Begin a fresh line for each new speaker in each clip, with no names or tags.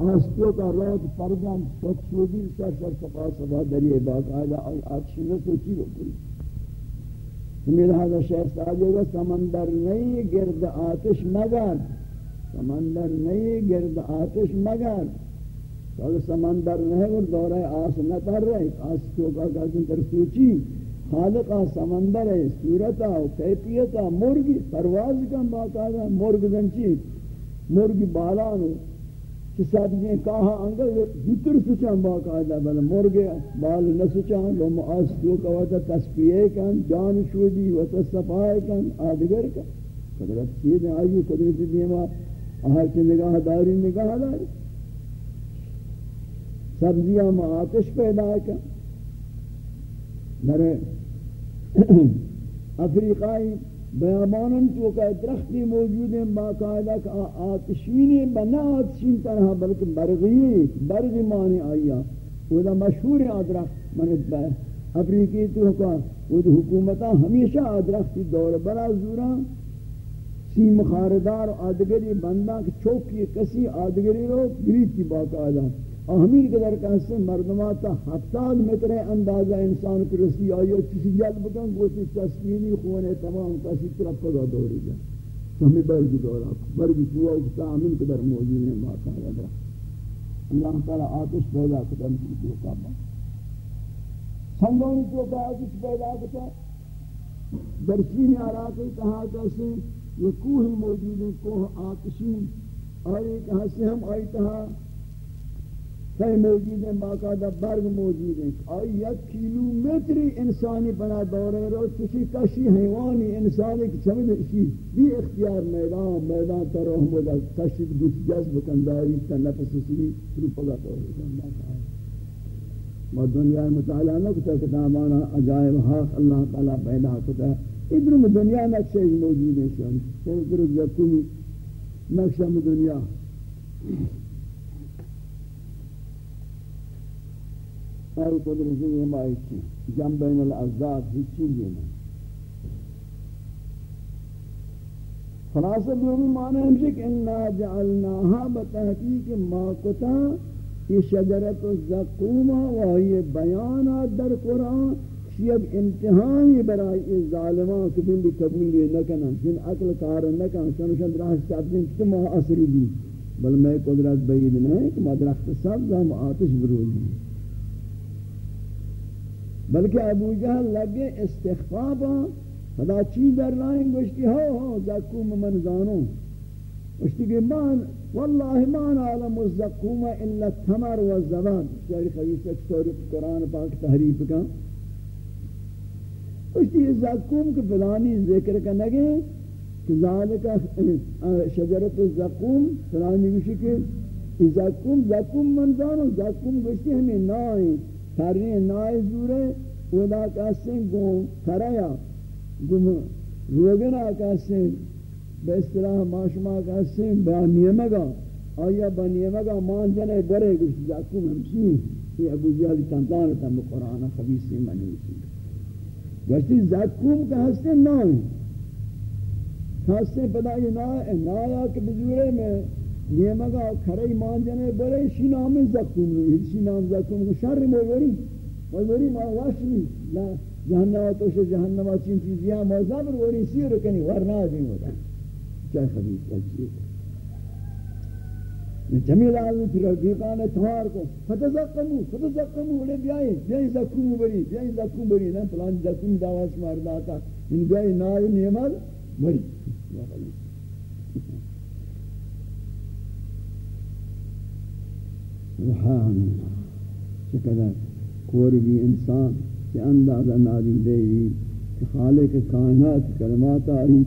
آستو کا روت پرگن شد شودی سر سر سپا سپا دریئے باقاعدہ آتش نسو چی بکلی میرا حضر شیخ ساجے گا سمندر نہیں گرد آتش مگر. سمندر نہیں گرد آتش مگر. تو سمندر نہیں اور دورہ آس نہ کر رہے آس چوکا کا تر سوچی. خالقہ سمندر ہے صورتہ و کیفیتہ مرگی پرواز کا باقاعدہ مرگ دنچی مرگی بالانو کہ ساتھ جائیں کہاں انگل جتر سچان باقاعدہ بل مر مرگ بال نسچان لو معاس چوکا وطا تسپیئے کن، جان شودی وطا صفائے کن، آدگر کن۔ قدرت چیز آئی قدرت دیما آہر کی نگاہ داری نگاہ داری۔ سبزیاں میں آتش پیدا کر در افریقائی بیابانن تو کہ درختی موجود ہیں باقاعدہ کہ آتشینی بنا آتشین طرح بلکہ برغی برغی معنی آیا وہ دا مشہور آدرخت منت بے افریقی تو کہ وہ حکومتہ ہمیشہ آدرختی دور برا زورا سیم خاردار آدگری بندہ کہ چوکی کسی آدگری رو گریتی باقاعدہ۔ اور قدر کہتے ہیں مردماتا ہفتاد متر اندازہ انسان کی رسی آئی اور کسی جلب کن گوشتی تسکینی خونے تمام کسی طرف پگا دوری جائے تو ہمیں برگی دورا۔ برگی سوا اکتا ہمیں قدر موجود ہیں باقاعدہ اللہ تعالیٰ آتش پیدا کرتا ہے تو کعبہ سنگونی تو کہ آتش پیدا کرتا در چین عراقی کہا کیسے یہ کوہ موجود ہیں، کوہ آتشین۔ اور ایک حصے ہم آئی کہا کئی موجود ہیں، باقاعدہ برگ موجود ہیں۔ آئی یک کیلو انسانی بنا دورے رو کسی کشی حیوانی انسانی کی سمجھ اسی بھی اختیار میدان میدان تر رحمد کشی بس جذب کنداری تا نفس اسی رو پگا تو ما دنیا مطالعہ نہ کتا کتابانا عجائب حق اللہ تعالیٰ پیدا کتا۔ ادھر میں دنیا نقشہ موجود ہیں، شان۔ ادھر جتنی نقشہ دنیا۔ اور قدرت یہ مائی تھی جم بین الازاد ہی چیزیں نہیں خلاصہ دومی معنی ہمشہ کہ انا جعلناها بتحقیق ما کتا یہ شجرت الزقوم و یہ بیانا در قرآن شیب امتحانی برای برائی ظالمان کہ بھی قبول نہ کرنا جن عقل کار نہ کرنا سنشن راہ چاہتے ہیں اثری دی بل میں قدرت بعید نہیں کہ ما درخت سبز ہم آتش بروزی بلکہ ابو جہل لگے استخفابا ہاں، خدا چی در رائیں گوشتی ہو ہو، زکوم من زانو۔ گوشتی کہ من، واللہ ما نعلم الزکوم الا التمر والزبان۔ شعر خبیص ایک سوری قرآن پاک تحریف کا۔ گوشتی یہ زکوم کے فلانی ذکر کا نگے کہ ذالکہ شجرت الزکوم، فلانی گوشتی کہ زکوم زکوم من زانو۔ زکوم گوشتی ہمیں نائیں۔ پری نای زوره ودا کسن گو کرایا گم روگنا کسیم به اسطلاح ما شما کسیم با نیمگا. آیا با نیمگا مانجنه بره گوشتی جاکو ممسی ای ابو جیالی تم قرآن خبیثی منوسی گوشتی زکوم که هستیم نای. ہے پدای نای یہ نہ ہے نہ میں یہ مگا کھرے مان جنے برے شی نام زکوم نہیں شی نام زکوم کو شر موری موری ما واشنی لا جہنم تو سے جہنم چین چیزیاں موزہ پر وری سیر کنی ورنا دی ہوتا کیا خبیث اچھی جمیل آدمی پھر رفیقان تمہار کو فتزقمو فتزقمو لے بیائی بیائی زکوم بری بیائی زکوم بری نا پلان زکوم داواز مرداتا ان بیائی نائی نیمال بری یا خبیث سبحان اللہ چقدر کور بھی انسان کے اندازہ نادی دے بھی کہ خالق کائنات کلمات آئی،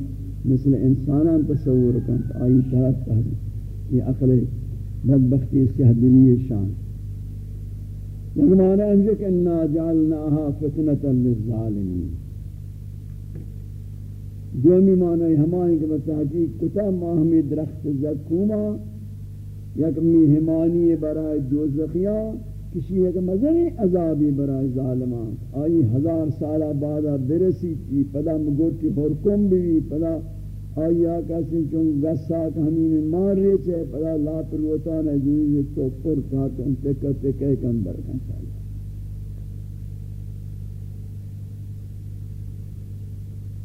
مثل انسانان تصور کن، آئی تحت تحت یہ عقل بدبختی سہدلی شان۔ یک معنی ہے کہ انا جعلناها فتنة للظالمین۔ دومی معنی ہمائیں کہ بتحقیق کتا ماہمی درخت زکوما یک میہمانی برای دوزخیاں کسی ایک مزنی عذابی برای ظالمان. آئی ہزار سالہ بعد برسی کی پدا مگوٹی حرکم بھی پدا آئی آیا کسی چون گساک ہمین مار رہے چھے پدا لا پروتان ہے جنیز تو پر کاتن تکہ تکہ کندر کن چاہیے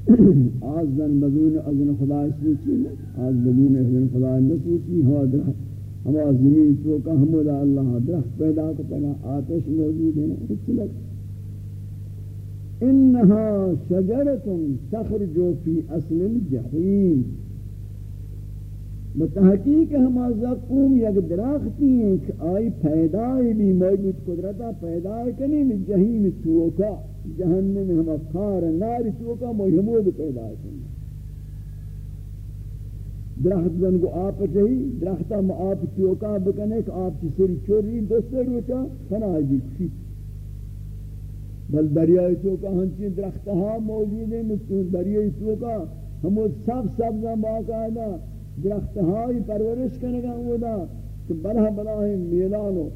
آز زن بدون اذن خدا سوچی آز بدون اذن خدا نسوچی ہوا درخت ہما زمین تو چوکا ہمولا اللہ درخت پیدا کو کرتا آتش موجود ہے اچھ لگ انہا شجرت تخرجو فی اصل الجحیم۔ بتحقیق ہما زقوم یک درختی ہیں کہ آئی پیدای بھی موجود قدرتا پیدای کنی میں جہیم توکا جہنم ہما خار نار توکا موجود پیدای کنی درخت زن کو آپ چاہی درختہ ما آپ توکا بکنے کہ آپ چی سری چوری دوستے روچا فنا جی کشی بل دریائی توکا ہنچی درختہ ہاں موجود ہیں مثل دریائی توکا ہمو سب سب سبزہ باقاعدہ درختہائی پرورش کرنے گا وہ دا کہ بلہ بلہ میلانو۔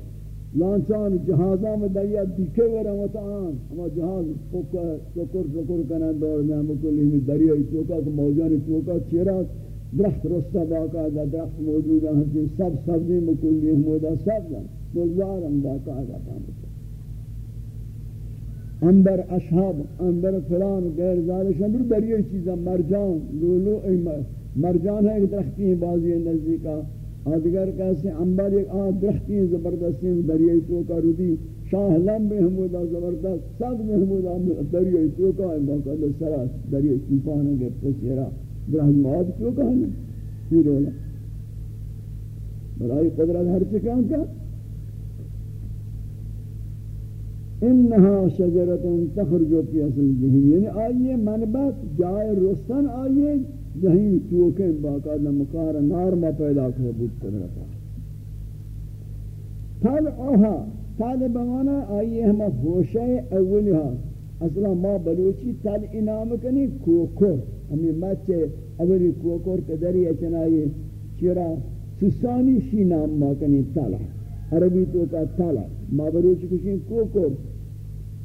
لانچان جہازاں میں دریا دیکھے ورہ وطعان ہاں۔ ہما جہاز سکر سکر کنن دور میں ہم کلی دریائی توکا کہ موجانی توکا چیرا درخت رستا باقاعدہ درخت موجود ہیں سب سبزی مکلی ہمودا سبزہ دلوار ہم باقاعدہ پامتا انبر اشهاب انبر فلان، غیر ذالک شامل بریے چیزاں، مرجان، لولو مرجان ہے ایک درختی ہیں بعضی نزدیکا ادگر کیسے انبر ایک آ درختی ہیں، زبردستی دریائے تو کا رودی۔ شاہ لمبے حمودہ زبردست، سب میں حمودہ دریائے تو کا ہے باقاعدہ سرا دریائے طوفان کے پسیرا درخت مواد کیوں کہا ہے پھر ہونا بلائی قدرت ہر چکان کا؟ انہا شجرت تخرجو پی اصل جہیم یعنی آئیے منبت، جائے رستن آئیے جہیم چوکیں باقاعدہ مقار نار ما پیدا کر بود قدرتا تل اوہا تل بمانا آئیے ہما ہوشہ اولیہا اصلا ما بلوچی تل انام کنی کوکر. ہمیں مچے اولی کوکر کدری اچنائی چرا؟ سسانی شی نام ما کنی تل عربی تو کا تل ما بلوچی کشی کوکر.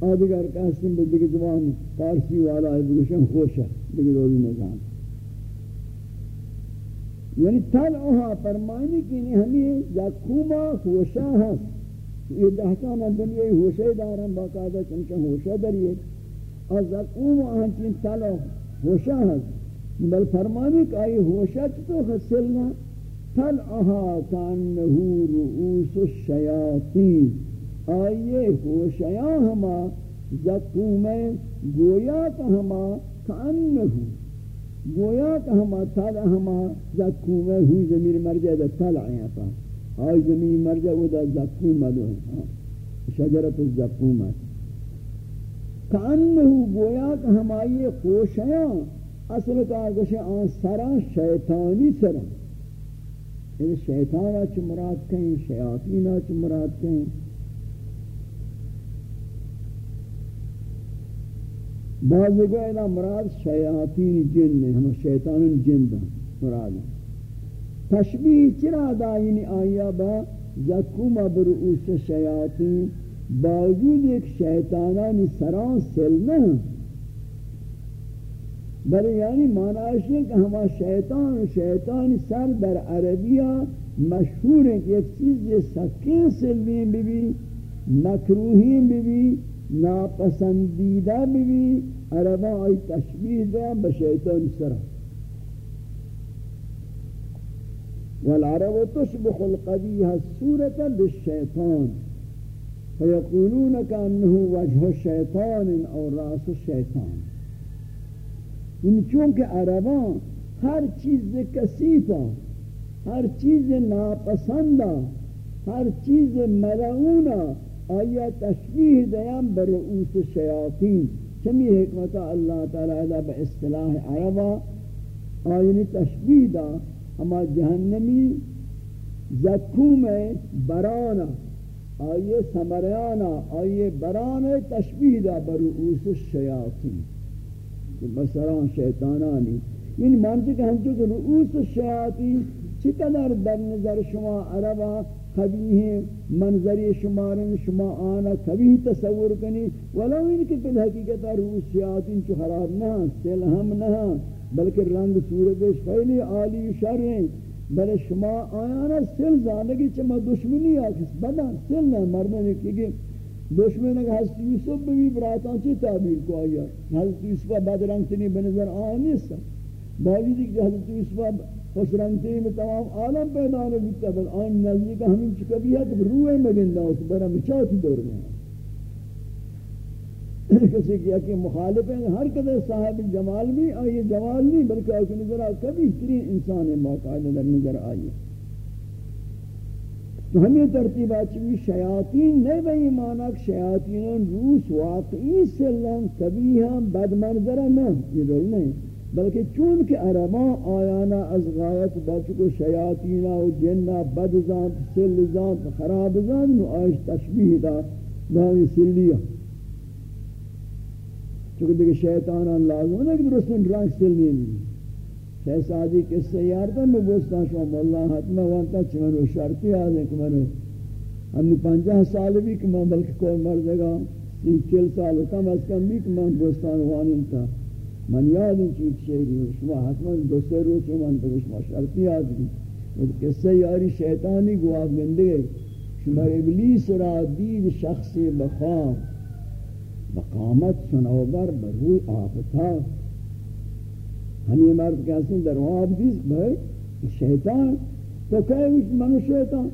آدھگر کہستن بدگی زبان فارسی والا ہے بگوشن خوشا بگی روی نظام یعنی تل اوہا فرمانی کی نہیں ہمیں زکوما خوشا ہست یہ دہتانا دنیا ہوشے دارن باقاعدہ چنچہ ہوشہ دریئے۔ اور زکوم آنچین تل ہوشا ہست بل فرمانی کہ آئی ہوشہ تو خسلنا تل اوہا کانہو رؤوس الشیاطین۔ آئیے ہوشیاں ہما زکوم گویا کا ہما کانہو۔ گویا کا ہما، تل ہما زکوم ہو زمین مرجع دا تل آیا پا۔ آئی زمین مرجع وہ دا زکوم دو ہے ہاں۔ شجرت الزکوم کانہو گویا کا ہما یہ خوشیاں، اصل کا آگوش آن سرا شیطانی سرا۔ یعنی شیطانہ چھ مراد کہیں شیاطینہ چھ مراد کہیں۔ بعض گوئے مراد شیاطین جن ہیں، ہم شیطان جن دا مراد ہیں۔ تشبیح چرا دا آیا با زکوم برؤوس شیاطین؟ باوجود ایک شیطانانی سران سلنہ بلے یعنی معنیش ہے کہ ہما شیطان شیطان سر در عربیہ مشہور ہے کہ ایک چیز یہ سکین سلوین بھی بھی مکروہین بھی بھی ناپسندیدہ بھی بھی عربا آئی تشبیح دیا بشیطان سرا والعرب تشبخ القبیح السورة بالشیطان. فیقولون کانہو وجہ الشیطان او راس الشیطان ان یعنی چونکہ عربا ہر چیز کسیفا ہر چیز ناپسندہ ہر چیز ملعونہ آیا تشبیح دیام بر رؤوس شیاطین. چمی حکمت اللہ تعالی با اصطلاح عربا آئینی یعنی تشبیح دا ہما جہنمی زکوم برانا، آئیے سمریانا، آئیے برانا تشبیح دا بر رؤوس الشیاطین بسران شیطانانی۔ ان مانتے کہ ہم چکے رؤوس الشیاطین چقدر در نظر شما عربا قبیح منظری شمارن شما آنا قبیح تصور کنی، ولو ان کے پل حقیقت روح چو خراب نہ سل ہم نہ بلکہ رنگ صورتش خیلی عالی شر ہیں۔ بلے شما آیانا سل زانگی چما دشمنی آکس، بدن سل نہ مردن کہ دشمن اگر حضرت یوسف بھی براتان چی تعبیر کو آیا۔ حضرت یوسف بدرنگ تنی بنظر آیا نیستا باوجود کہ حضرت یوسف خوش رنگ تنی میں تمام عالم پیدا نہ بیتا، بل آن نزدیک ہمیں چکا بھی ہے کہ روح مگندہ ہو تو برا مچاتی دور میں۔ کسی کیا کہ مخالف ہیں، ہر قدر صاحب جمال بھی آئیے جمال نہیں، بلکہ آئیے نظر آئے کبھی ترین انسان باقاعدہ در نظر آئیے تو ہمیں ترتیبات چوی شیاطین نہیں بھئی مانا کہ شیاطین روس واقعی سلن کبھی ہم بد منظرہ نہ، یہ دول نہیں۔ بلکہ چونکہ عربان آیانا از غایت بچکو شیاطینہ و جنہ بد زانت سل زانت خراب زانت نو آئیش تشبیح دا ناوی سلیہ۔ چونکہ دیکھ شیطانان لازم ہے کہ درست رنگ سل نہیں شیخ سعدی کس سے یارتا میں بوستا شما مولا حتمہ وانتا چمنو شرطی آدھے کہ منو ہم پنجہ سال بھی کہ میں بلکہ کوئی مرد گا تین چل سال کم از کم بھی کہ میں بوستان وانیم تھا۔ من یاد ان چیز شیری جی، ہوں شما حتمہ دو سر رو چمان تو شما شرطی آدھے کس سے یاری شیطانی گواب گندے شما ابلیس را دید شخصی بخوام بقامت سنوبر بروی آفتا. ہمیں مرد کہتے ہیں، در واب دیس بھائی شیطان. تو کہے وچ منو شیطان؟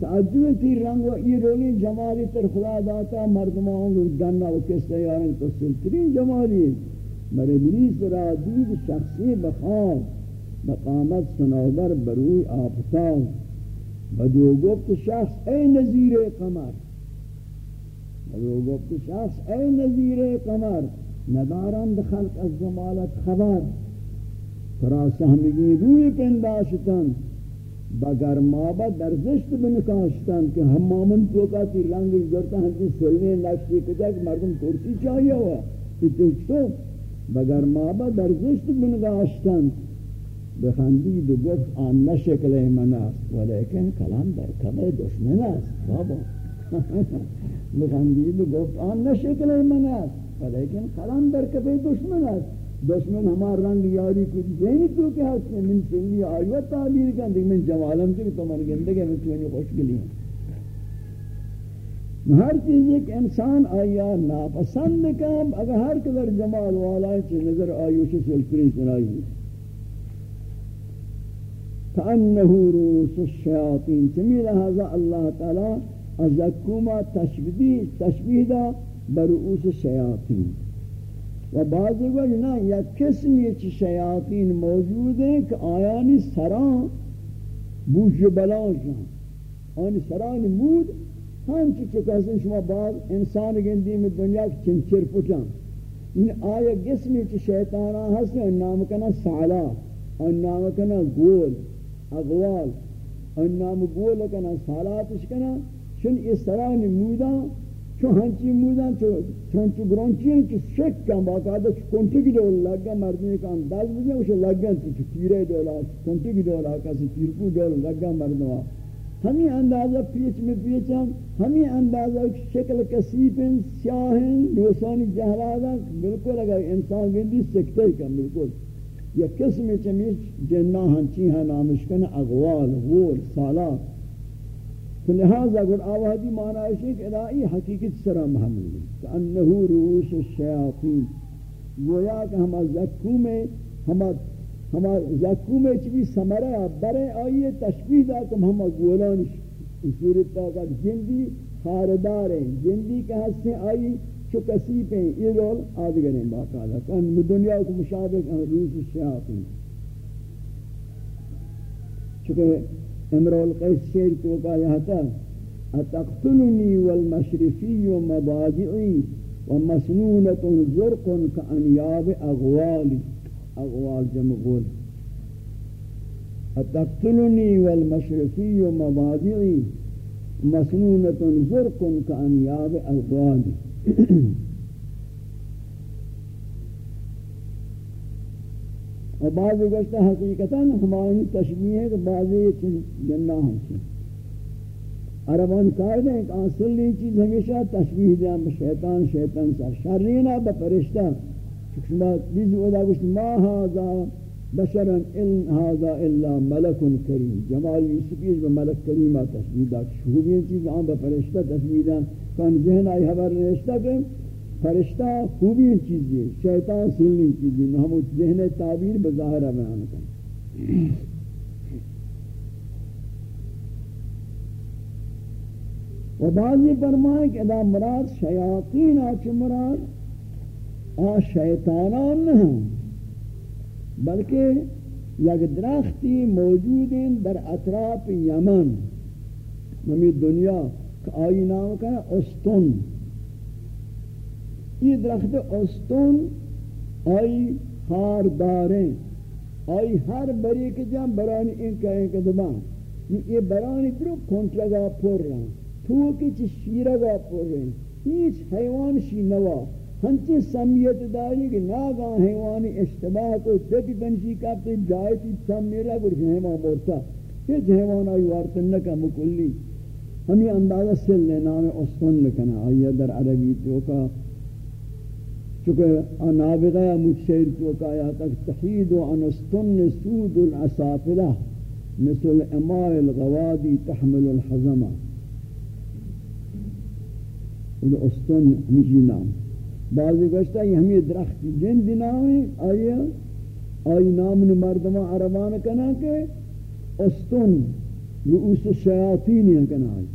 تعجب تی رنگ و ای رولی جمالی تر خدا داتا مردمان و دنہ و کس تیارن تو سلترین جمالی مرے بلیس را دید شخصی بخواب بقامت سنوبر بروی آفتا. بدو گفت شخص، اے نظیر قمر وہ گفت شخص اے نظیر قمر ندارند خلق از جمالت خبر ترا سہمگی روی پنداشتن بگر مابا در زشت بنکاشتن کہ ہم مامن توکا تی رنگ جرتا ہم کی سلنے نقشی کتا کہ مردم کرسی چاہیے ہوا تی توکتو بگر مابا در زشت بنکاشتن بخندید و گفت آن نشکل من است ولیکن کلام در کبه دشمن است بابا مخندید و گفت آن نہ شکل من است لیکن قلم در کفے دشمن است دشمن ہمار رنگ یاری کو دینی تو کہ ہست من سنی آیت تعبیر کن دیکھ من جوالم سے تو من گندگی میں تو خوش گلی ہر چیز ایک انسان آیا ناپسند کام اگر ہر قدر جمال والا ہے نظر آئیو سے سلطری سنائی ہوئی فَأَنَّهُ رُوسُ الشَّيَاطِينَ چمی لہذا اللہ تعالی ازکوما تشبیه تشبیه دا برؤوس شیاطین. و بعضی وجہ نا یا قسمی چی شیاطین موجود ہیں کہ آیانی سران بوش بلان شان آنی سران مود ہم چی چکا شما بعض انسان گندی میں دنیا کی چنچر پچان ان آیا قسمی چی شیطانان ہستے ان نام کنا سعلا ان نام کنا گول، اغوال ان نام گول کنا سالاتش کنا. چون اسران مودا چون ہنچی مودا چون چو گرانچی ہیں چو شک کن باقاعدہ چو کنٹی کی دول لگا مردمی کا انداز بجے اسے لگا چو تیرے دولا کنٹی کی دولا کسی تیرکو دول لگا مردمہ ہمیں اندازہ پیچ میں پیچاں ہمیں اندازہ شکل کسیپن سیاہن، لوسانی جہلادہ بالکل اگر انسان گندی سکتے کن بالکل. یا قسم چمیش جنہ ہنچی ہیں نامشکن اغوال، غور، سالات. تو لہذا اگر آوازی معنی ہے کہ الہی حقیقت سرا محمل کہ انہو روس الشیاطین۔ گویا کہ ہما زکو میں ہما ہما زکو میں چبی سمرہ برے آئیے تشبیح دا کہ ہما گولان صورت تا جندی خاردار ہیں جندی کے حصے آئی چو کسیپ ہیں یہ رول آدگر ہیں باقاعدہ۔ کہ دنیا کو مشابہ روس الشیاطین۔ چونکہ امرو القیس شیر تو کا یہ تھا اتقتلنی والمشرفی مضاجعی ومسنونة زرق كأنياب أغوالي أغوال جمع غول أتقتلني والمشرفي مضاجعي مسنونة زرق كأنياب أغوالي اور بعض گشتہ حقیقتاً ہماری تشبیہ ہے کہ بعض یہ جنہ ہم عربان قائد ہیں کہ اصلی چیز ہمیشہ تشبیح دیا شیطان شیطان سر شرینہ بپرشتہ شما چیز ودا گوشت ما هذا بشرا ان هذا الا ملک کریم۔ جمال یوسفی به ملک کریم تشبیه داد۔ شهوبی چیز آن به فرشتہ تشبیه داد۔ کان ذهن ای خبر نشتا کہ فرشتہ خوبی چیزی شیطان سلنی چیزی ہم ذہن تعبیر بظاہرہ بیان کریں و بعضی فرمائے کہ ادا مراد شیاطین آچ مراد آ شیطانان نہیں بلکہ یک درختی موجود ہیں در اطراف یمن، نمی دنیا آئی نام کا استن یہ درخت استن آئی ہار داریں آئی ہر بری کے جام برانی ان کہیں کہ دبان۔ یہ برانی درو کھنٹ لگا پھر رہا۔ ہیں تو کی چی شیرہ گا پر رہے ہیچ حیوان شی نوا۔ ہنچی سمیت داری کہ ناگاں حیوانی اشتباہ کو تکی بنشی کا کابتے جائے تی سمیرہ کو حیوان مورتا ہیچ حیوان آئی وارتن نکا مکلی۔ ہمیں اندازہ سل نے نام اسفن لکنا آئیہ در عربی تو کا چونکہ نابغہ مجھشیر تو کا یا تک تحید عن استن سود العصافلہ مثل اماء الغوادی تحمل الحزمہ۔ وہ استون نام۔ بعضی گوشتا یہ ہمیں درخت جن نام ہے، آئیے، آئی نام مردمہ عربان کنا کہ استون رؤوس الشیاطین ہیں کنا آئی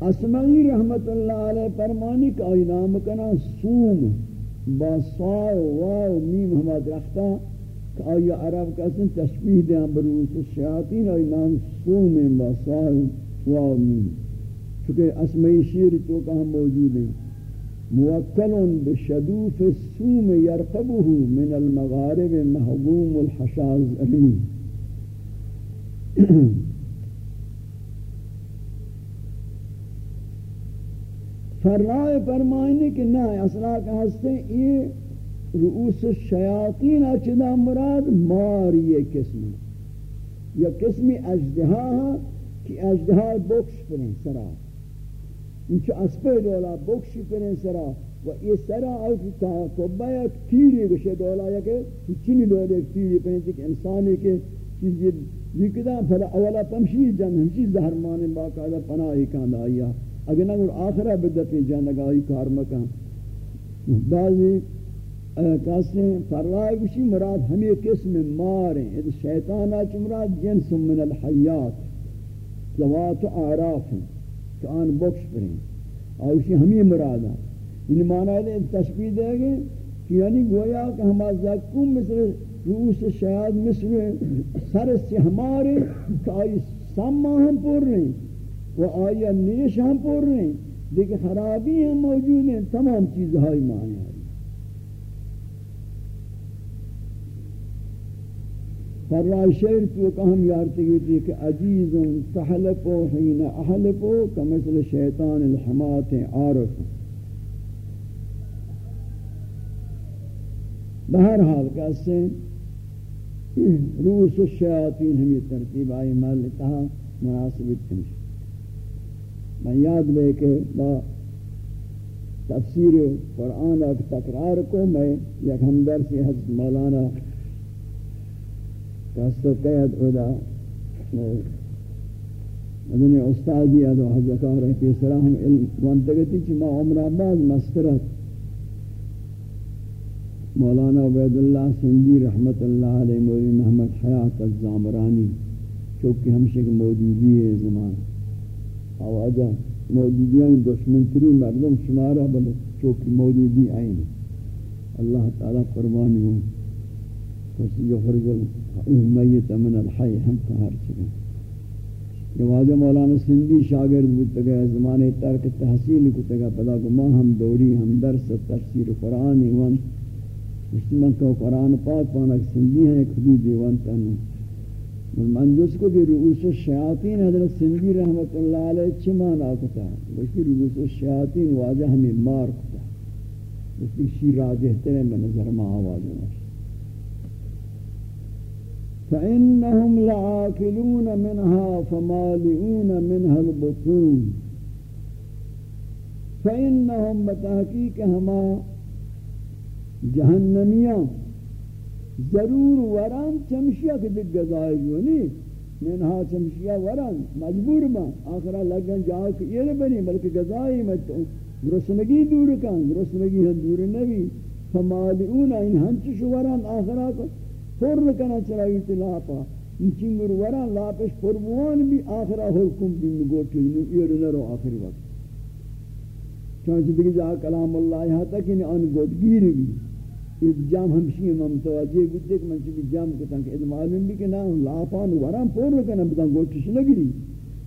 اسمعی رحمت اللہ علیہ فرمانی کہ آئی نام کنا سوم با صاع واو میم ہما درختہ کہ آئی عرب کسن تشبیح دیں برؤوس الشیاطین آئی نام سوم با صاع وامی چونکہ اسمائی شیر تو کہاں موجود ہیں موکل بشدوف السوم یرقبه من المغارب محبوم الحشاز امین فرائے فرمائنے کہ نہ اصلا کا ہستے یہ رؤوس الشیاطین اچدا مراد مار یہ قسم یا قسم اجدہا کہ اجدہا بکش پریں سرا۔ انچہ اسپے دولا بکش پریں سرا۔ و یہ سرا آئی تا کبا یک تیری گوشے دولا، یا کہ چینی دولا یک تیری پریں کہ انسانی کے چیزی دیکھتا پھر اولا پمشی جن ہمشی زہرمان باقاعدہ پناہی کاند آیا اگر نگر آخرہ بدپی جنگ آئی کار مکان بعضی کہتے ہیں فرائے گوشی مراد ہمیں قسم ماریں. شیطان آچ مراد جنس من الحیات. زوات آراف ہیں. کہ آن بخش پریں آوشی ہمیں مرادا یعنی معنی ہے تشبیح دے گے کہ یعنی گویا کہ ہما زکون مثل روس شاید مثل سر سے ہمارے کہ آئی سما ہم پور رہے ہیں و آئی نیش ہم پور رہے ہیں دیکھ خرابی ہم موجود ہیں، تمام چیز ہائی معنی ہے فرائے شعر تو کہ ہم یارتے گئے تھے کہ عجیز تحلپو حین احلپو کمثل شیطان الحمات عارف۔ بہرحال کہتے ہیں روس الشیاطین ہمیں ترتیب آئی مال کہا مناسبت تنش میں یاد لے کہ با تفسیر قرآن اک تکرار کو میں یک ہمدر سے حضرت مولانا کہستو قید ادا مدنی استادی ادو حضرکار رہی سلام علم وانتگتی چی ما عمر آباد مسترت مولانا عبید اللہ سندی رحمت اللہ علیہ مولی محمد حیات الزامرانی چوکی ہمشہ کی موجودی ہے زمان آواجہ موجودیاں دشمن تری مردم شمارہ بلے چوکی موجودی آئین. اللہ تعالی قربانی ہوں پس یخرج المیت من الحی ہم کہار چکے. یہ واجہ مولانا سندی شاگرد بودتا گیا زمانے ترک تحصیل کو تگا پدا کو ما ہم دوری، ہم درس، تفسیر قرآن وان مشتمن کو قرآن پاک پانک سندی ہیں، ایک حدود دیوان تنو. من جس کو کہ رؤوس الشیاطین، حضرت سندی رحمت اللہ علیہ چھ مانا کتا؟ ہے کہ رؤوس الشیاطین واجہ ہمیں مار کتا۔ اس کی شیر راجہ ترے میں نظر ما آوازوں فإنهم لعاكلون منها فمالئون منها البطون۔ فإنهم بتحقیق ہما جہنمیاں۔ ضرور وران چمشیا کے دک گزائے جو نہیں منہا چمشیا وران. مجبور ما. آخرا لگن جاؤ کہ یہ بنی بلکہ گزائی مت گرسنگی دور کن. گرسنگی ہم دور نبی. فمالئون ان ہنچش وران. آخرا کو پر کنا چلائی تلاپا چنگر وران؟ لاپش پربوان بھی آخرا حکم بھی مگوٹی یہ نرو آخری وقت. چونچہ دیکھ جا کلام اللہ یہاں تک انہیں ان گوٹگیر بھی اس جام ہمشی میں متوجہ گتے کہ منچہ بھی جام کتا کہ ادھ معلوم بھی کہ نا لاپان وران پور رکنا بتا گوٹش نگری۔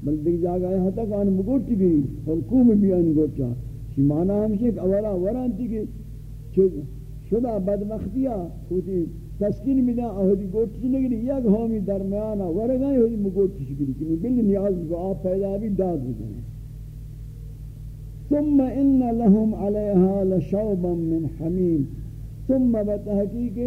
بل دیکھ جا گا یہاں تک ان مگوٹی گری حکوم بھی ان گوٹا شی معنی ہمشی کہ اولا وران تھی کہ شدہ بدمختیہ ہوتی تسکین میں دا اہدی گوٹش نگری۔ یک ہومی درمیانا ورگائی، ہوتی مگوٹش گری۔ کہ بل نیاز کو آپ پیدا بھی، داد بکنے ثم ان لهم عليها لشوبا من حميم ثم بتحقیق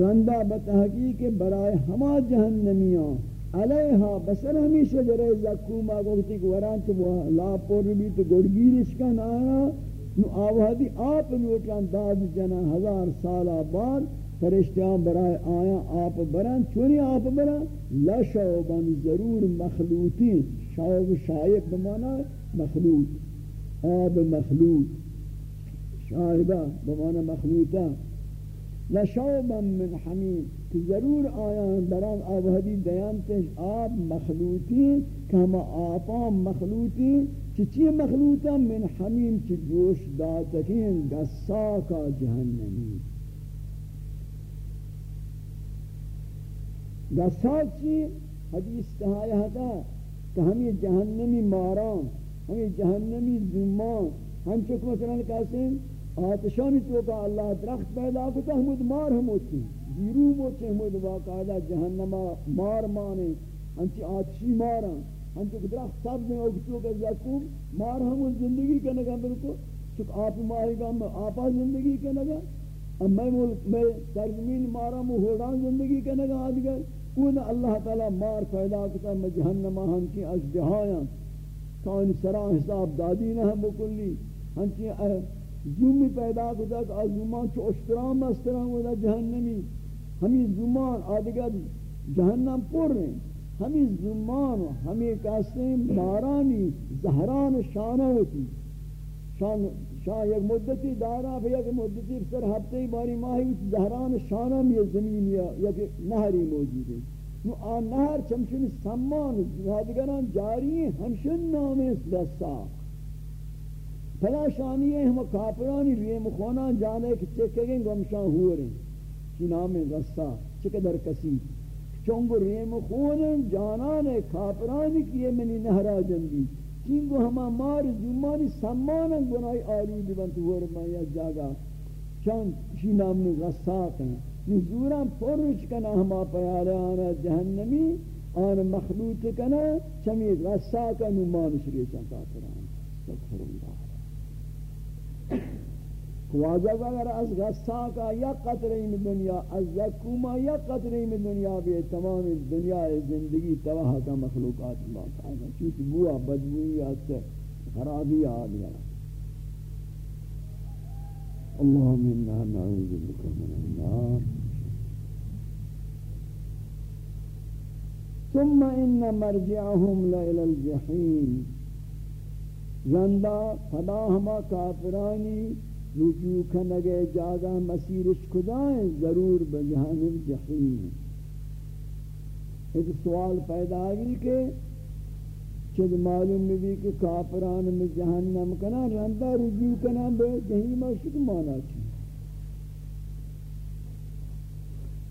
رندا بتحقیق برائے ہما جہنمیاں، علیہا بسر ہمی شجر زکوما گوھتی کہ وران تو وہ لا پور بھی تو گڑگیر اس کا نانا نو آوہدی آپ لوٹان داد جنا ہزار سالہ بعد فرشتیاں برائے آیا آپ بران، چونی آپ بران؟ لشوبان ضرور مخلوطین شوب شائق بمانا مخلوط، آب مخلوط۔ شائبہ بمانا مخلوطہ لشوبا من حمیم کہ ضرور آیان آب حدید دیان تش آب مخلوطی کہ ہم آپام مخلوطی. چی چی مخلوطا من حمیم چی جوش داتکین گساکا جہنمی گساک چی؟ حدیث کہا تھا کہ ہمیں جہنمی ماران ہمیں جہنمی زمان. ہم چک مثلا کہتے ہیں آتشانی تو کا اللہ درخت پیدا کتا ہمود مار ہموتی بیرو موچے ہمود واقعہ جہنما مار مانے۔ ہنچی آتشی مارا۔ ہنچی درخت سب میں اگتو کا زکوم مار ہمود زندگی کے نگا بلکو چک آپ ماہی گا آپا زندگی کے نگا۔ میں ملک میں سرزمین مارا مہوڑان زندگی کے نگا آدگر اون اللہ تعالی مار پیدا کتا، میں جہنما ہنچی اجدہایاں کان سرا حساب دادی نہ ہم بکلی ہنچی زومی پیدا کتا کہ زومان چو اشترام مسترام ودا جہنمی ہمیں زومان آدگر جہنم پر رہے ہمیں زمان ہمیں کہتے ہیں بارانی زہران شانہ ہوتی شان شان یک مدتی دارا پھر یک مدتی سر ہفتے باری ماہی زہران شانہ میں زمین یا یک نہری موجود ہے نو آن نهر چمشن سمان زادگران جاری ہیں ہمشن نام اس دستا. پلا شانی ہے ہم کافرانی لیے مخونان جانے کہ چکے گئیں گمشان ہو رہے ہیں۔ چی نام دستا چکے در کسی۔ چونگو ریم خونن جانان کافرانی کیے منی نہرا جندی چینگو ہما مار زمانی سمانن گناہی آلودی بنت ہو رہے ہیں یا جاگا۔ چند چی نام غصات ہیں نزورا پرش کنا ہما پیارے آنا جہنمی، آن مخلوط کنا چمی غصا کا نمان شریشن کافران۔ سبحر اللہ۔ واجب اگر از غصا کا یا قطر این دنیا از یکوما یا قطر این دنیا بھی تمام دنیا زندگی تباہ کا مخلوقات اللہ تعالی چونکہ بوا بدبوئی آتے خرابی آدھگا اللهم إنا نعوذ بك من النار. ثم إن مرجعهم لإلى الجحيم. زندہ فدا ہما کافرانی رجوع کنگے جاگا مسیرش کدائیں ضرور بجانب جحیم ایک سوال پیدا آگی کہ چند معلوم بھی کہ کافران میں جہنم کنا رندہ رجوع کنا بے جہیم شک مانا چی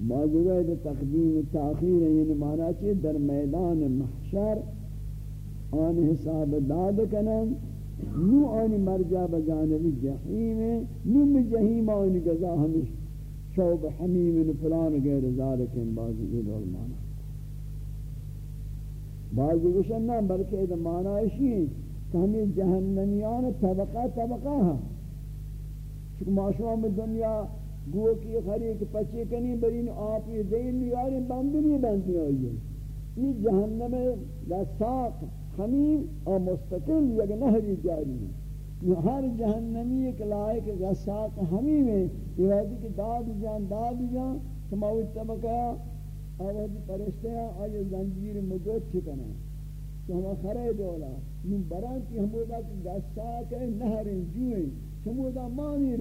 بعض وقت تقدیم تاخیر یعنی مانا چی در میدان محشر آن حساب داد کنا نو آنی مرجع بجانب جہیم نو میں جہیم آنی گزا ہمش شوب حمیم فلان غیر ذالک بعض یہ دول مانا بعض گوشن نہ بلکہ یہ معنی ہے کہ ہمیں جہنمیان طبقہ طبقہ ہیں چونکہ معاشرہ میں دنیا گو کی خرید پچے کنی برین آپ یہ دین نیاریں بند نہیں بندی یہ جہنم رساق حمیم اور مستقل یک نہری جاری ہے۔ یہ ہر جہنمی ایک لائق رساق حمیم ہے یہ وحدی کہ داد جان داد جان سماوی طبقہ اور آوازی پرشتے ہیں آئی زنجیر مجود چکنے۔ کہ ہم خرے دولا نم بران کی ہمودا کی رساق نہریں جوئیں چمودا مانی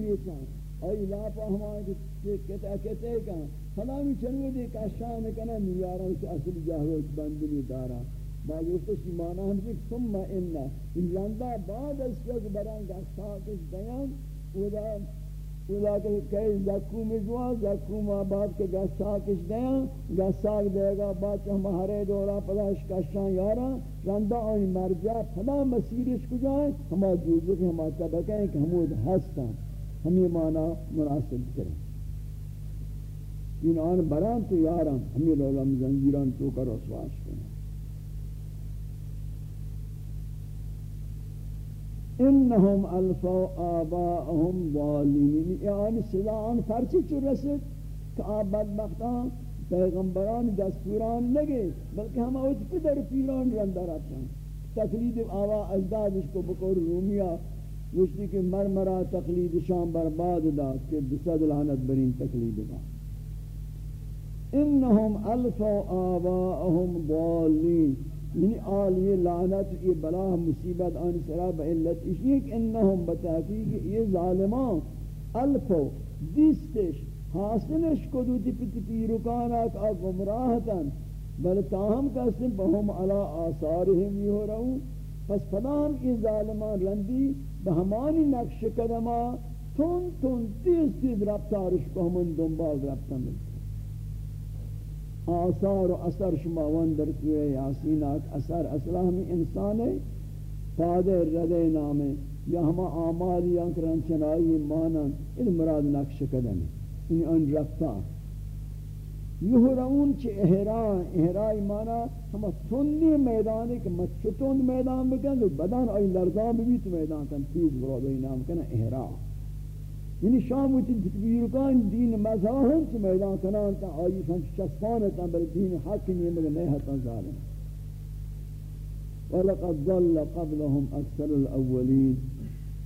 ریچان آئی لاپا ہمارے کہتا کہتے کہاں فلانی چنو دے کا شان کنا نیاران سے اصل جاہوش بندنی دارا بعض اس مانا ہم سے ثم اننا ان لندہ بعد اس وقت برانگا ساکش بیان اودا اودا کہ کئی زکو مزوا زکو ماباد کے گا ساکش دیان گا ساک دے گا بعد ہم ہرے دورا پداش کشان یارا لندہ آئی مرجع پدا مسیرش کو جائیں ہما جوزو کہ ہما طبقہ ہیں کہ ہمود ہستا ہم یہ مانا مناسب کریں۔ این بران تو یاران، ہمیں لولم زنجیران تو کر رسواش کریں۔ انہم الفو آباءہم ظالمین۔ یعنی صدا آن فرچی چو رسد کہ آب بدبختان، پیغمبران دستوران لگے بلکہ ہم اوچ پدر پیران رندہ رہتا تقلید آوا اجدادش کو بکر رومیا وشتی کہ مرمرہ تقلید شام برباد دا کہ بسد لعنت برین تقلید دا۔ انہم الفو آباءہم ضالین۔ یعنی آلی لعنت، یہ بلا، مصیبت آنی سراب علت اسی کہ انہم بتحقیق یہ ظالمان الفو، دیستش، حاصلش کو دوتی پتی پیرکانات آ گمراہتا بل تاہم کسی بہم علا آثارہم یہ ہو رہو۔ پس فلان یہ ظالمان رندی بہمانی نقش قدمہ تون تون تیز تیز رفتارش کو ہمون دنبال رفتہ ملتا آثار و اثر شما وان در سورہ یاسینات اثر اصلا ہمیں انسان ہے پادے ردے نامے یا ہما آمال یا کرن چنائی مانن ان مراد نقش قدم ان ان رفتار یہرون چھ احران احرائی مانا ہما تندی میدانی کہ مچتون میدان بکن بدن آئی لرزان بھی تو میدان کن تیز براد نام کنا احرام یعنی شام وتی تکبیر دین مذاہن چ میدان کنان تا آئی سن چسپان تا بل دین حق نہیں مگر نہیں ہتا ظالم. ولقد ضل قبلهم اكثر الاولين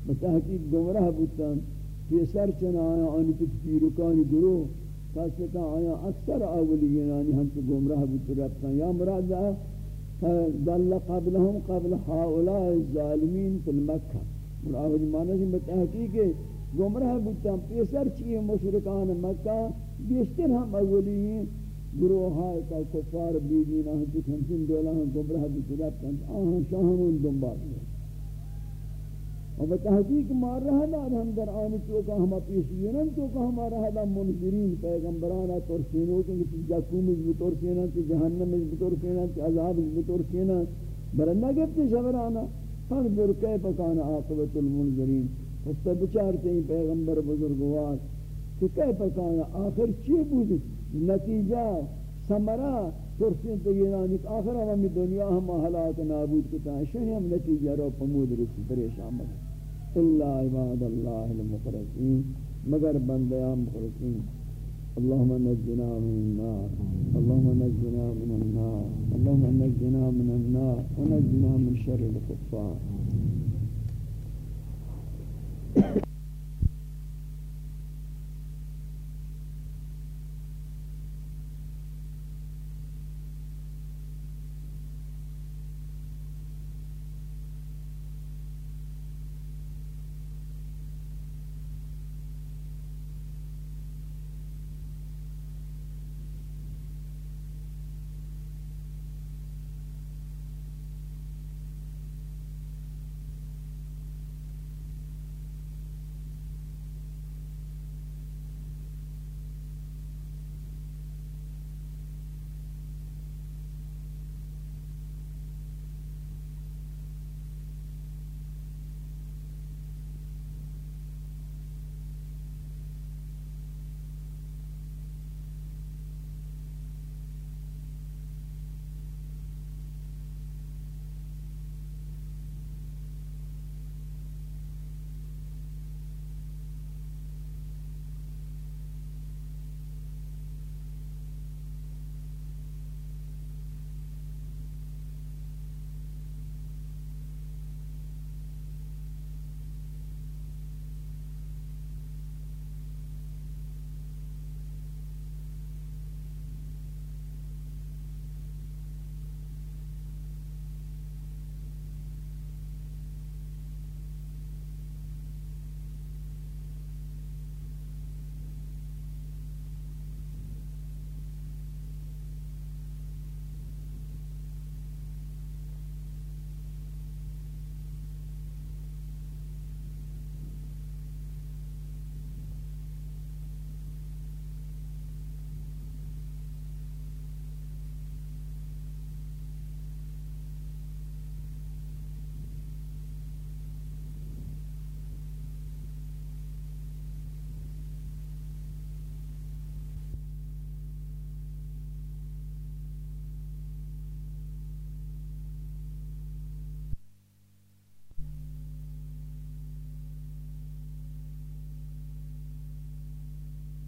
بتحقیق گمراہ بودن کہ سر چنا آیا تکبیر کان گروہ کاستا آیا اکثر اولیین ہم تو گمراہ بود رفتن یا مراد ضل قبلهم قبل هؤلاء الظالمين في المكه اور معنی بتحقیق گمراہ بودتا پیسر چیئے مشرکان مکہ بیشتر ہم اولی گروہ آئے کا کفار بیدین آہن تو کھنچن دولا ہم گمراہ بودتا ربتا آہن شاہمون دنبال لے اور بتحقیق مار رہا دا ہم در آنی تو کا ہم پیشیونن تو کا ہم رہا دا منذرین پیغمبرانا ترسینو کہ جاکومز بترسینا کہ جہنمز بترسینا کہ عذابز بترسینا برنہ گفت شبرانا فانظر کیف کان عاقبت المنذرین اس سے بچارتے ہیں پیغمبر بزرگوار کہ کہہ پکایا آخر چی بود نتیجہ سمرہ ترسین تو یہ نانی آخر ہم دنیا ہم حالات نابود کتا ہے شہی ہم نتیجہ رو پمود رسی پریشان مگر اللہ عباد اللہ المخرسین مگر بندیاں مخرسین اللهم نجنا من النار. اللهم نجنا من النار. اللهم نجنا من النار. ونجنا من شر الكفار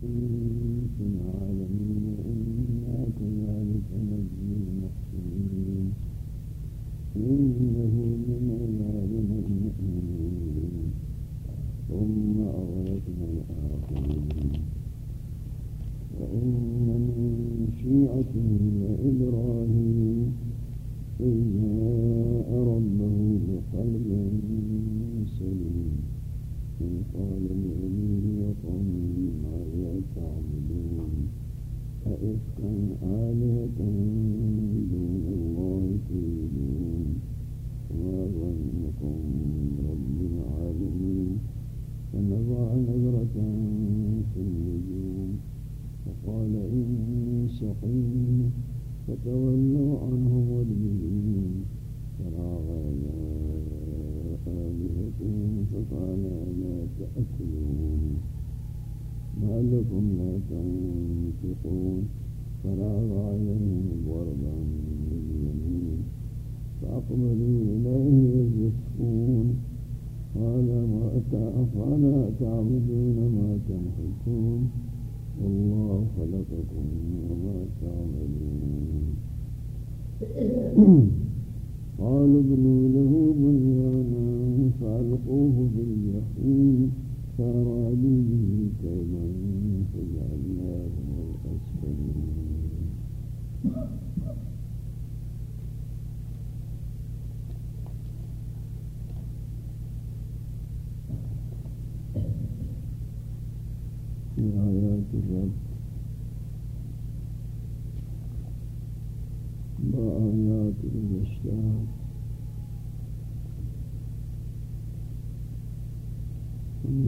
سبحانه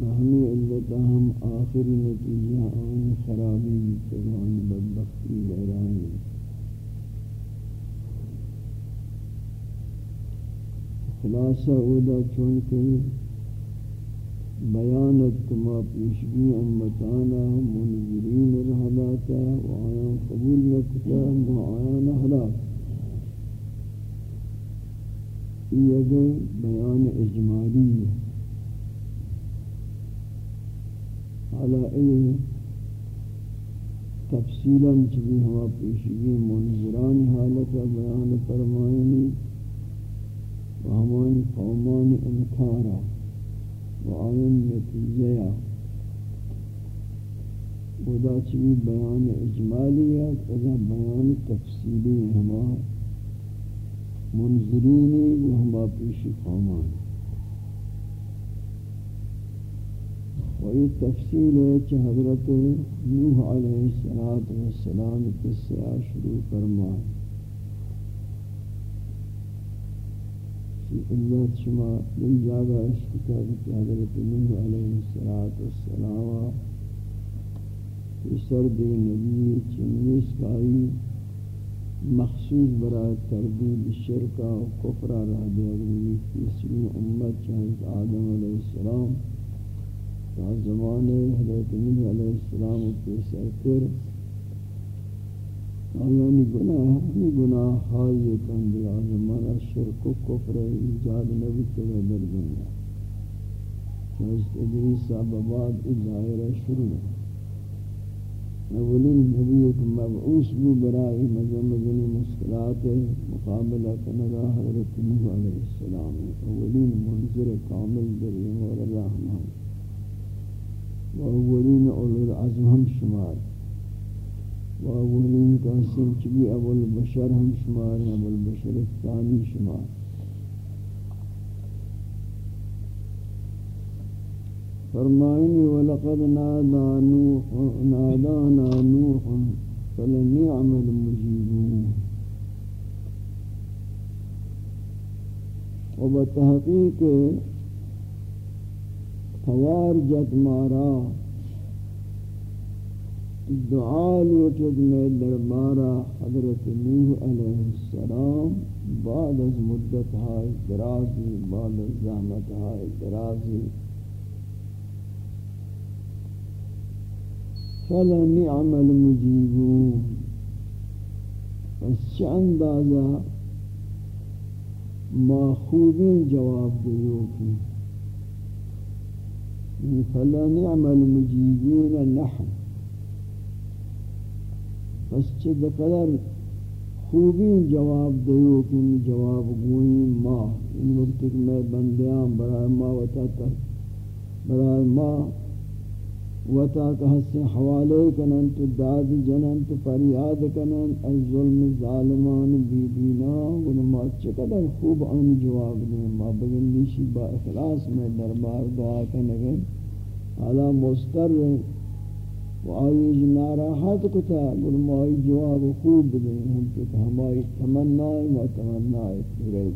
بہمی علت ہم آخری نتیجہ آن خرابی تبان بدبختی ویرانی خلاصہ اودا چونکہ بیانت کما پیشگی امتانا منذرین رہلاتا و آیان قبول نکتا و آیان احلاک یہ بیان اجمالی ہے. حالا ای تفصیلا چلی ہوا پیشگی منذران حالتا بیان فرمائنی و ہمانی قومان انکارا و وآن نتیجہ ودا چوی بیان اجمالی ہے ودا بیان تفصیلی ہما منظرینی و ہما پیشی قومان و یہ تفصیل ہے کہ حضرت نوح علیہ السلام کس سے شروع فرمائے۔ علت شما من جاگا عشق کتاب کہ حضرت نوح علیہ السلام في سرد نبی چنیس کائی مخصوص برای تردید شرکا و کفرہ رہ دیگری تیسری امت چاہیت آدم علیہ السلام تا زمان حضرت نوح علیہ السلام کے سرکر آیانی گناہ ہمی گناہ حائی کن دیا زمانہ شرک و کفر ایجاد نبی تگہ در دنیا۔ حضرت ادریس بباد ظاہر شروع اولین نبی ایک مبعوث بھی برائی مزمزنی مشکلات مقابلہ کنگا حضرت نوح علیہ السلام، اولین منظر کامل در امور الرحمن وأولين أولو العزم هم شمار. وأولين كاسم چبی أبو البشر هم شمار أبو البشر الثاني شمار. فرمائني ولقد نادى نوح نادانا نوح فلن يعمل مجيبون وبتحقيق بتحقیق توار جت مارا دعا لوٹد میں دربارہ حضرت نوح علیہ السلام، بعد از مدت ہائے درازی، بعد از زحمت ہائے درازی۔ فلنعم المجیبون۔ پس چه اندازہ ما خوبین جواب دیو کی؟ فلنعم المجیبون نحن پس چه دقدر خوبی جواب دیو کن جواب گوئی ما. ان وقت میں بندیاں برای ما وطا برای ما وطا کہ حسن حوالے کنن، تو داد جنن، تو فریاد کنن، از ظلم ظالمان بی دینا ون ما چقدر خوب آن جواب دیں ما بگن بگندیشی با اخلاص میں دربار دعا کنگے حالا مستر و آئی ناراحت کتا گل مائی جواب خوب دیں ہم تو ہمائی تمنائی و تمنائی پورے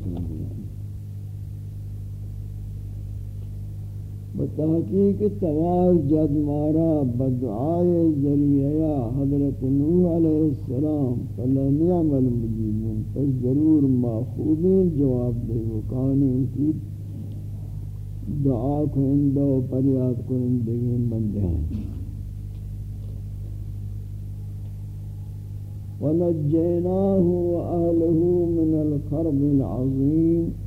کنی بتحقیق توار جد مارا بدعائے ذریعہ حضرت نوح علیہ السلام فلنعم المجیبون پس ضرور ما خوبین جواب دے وکانی کی دعا کنندہ و پریاد کنندگین بندے ہیں۔ ونجيناه وأهله من الكرب العظيم۔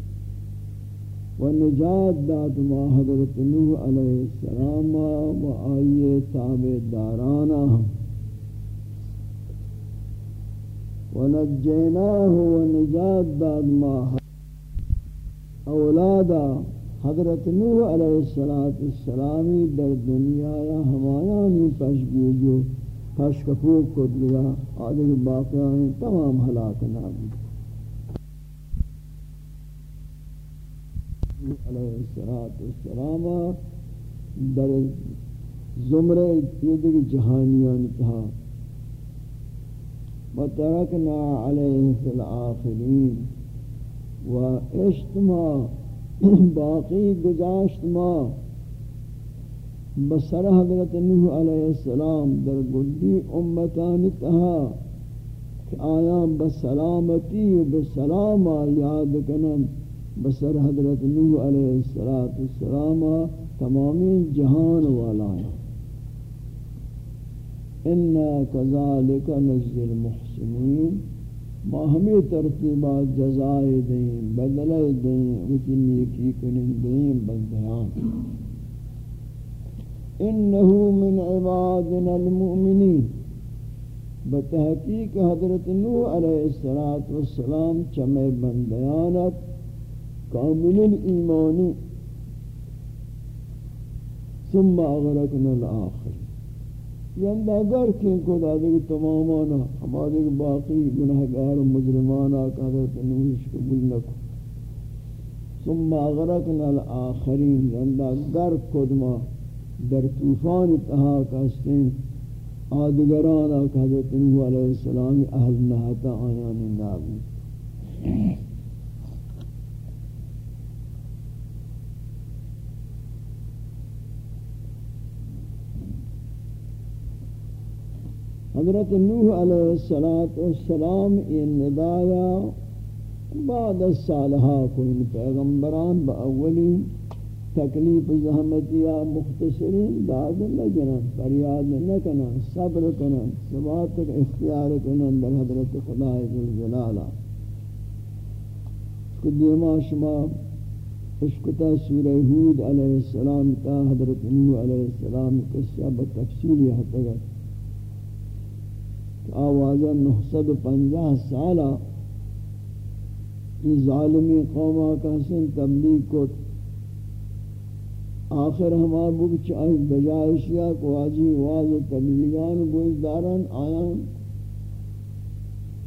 ونجات دات ما حضرت نوح علیہ السلام و آئیے تابع دارانا ونجيناه ونجات دات ما اولادا حضرت نوح علیہ السلام در دنیا یا ہمایانی پشگوجو کشکفو کو دیا، آدھے باقیان تمام ہلاک نابود علیہ السلام در زمرے تیدگی جہانیان تھا۔ وترکنا علیہ فی الآخرین و اشتما باقی گزاشت ما بسر حضرت نوح علیہ السلام در گدی امتان تہا کہ آیا بسلامتی و بسلام یاد کنن بسر حضرت نوح علیہ السلام تمامی جہان والا ہے۔ اِنَّا كَذَلِكَ نَجْزِ الْمُحْسِنِينَ ما ہمیں ترتیبات جزائے دیں بدلے دیں وچی نیکی کنن دیں بندیان انہو من عبادنا المؤمنین۔ بتحقیق حضرت نوح علیہ السلام چمے بندیانت۔ کامل ایمانی ثم اغرقنا الاخر یند اگر کین کو دادے کہ تمامانا ہمارے باقی گناہگار مجرمانا کہ حضرت نوح قبول نکو ثم اغرقنا الاخرین یند اگر کدما در طوفان تہا کستیں آدگران حضرت نوح علیہ السلام اہل نہتا آیان نابی حضرت نوح علیہ السلام والسلام این ندایا، بعد الصالحہ کو ان پیغمبران با اولین تکلیف زحمت یا مختصرین داد نکنن، فریاد نکنن، صبر کنن، ثبات اختیار کنن در حضرت خدای ذوالجلالہ دیما شما اشکتا سورہ ہود علیہ السلام تا حضرت نوح علیہ السلام قصہ بتفصیل یہاں تک آوازہ نحصد پنجہ سالہ یہ ظالمی قومہ کا سن تبلیغ کو آخر ہما بک چاہی بجائے شیعہ کو آجی واض و تبلیغان بوزداران آیان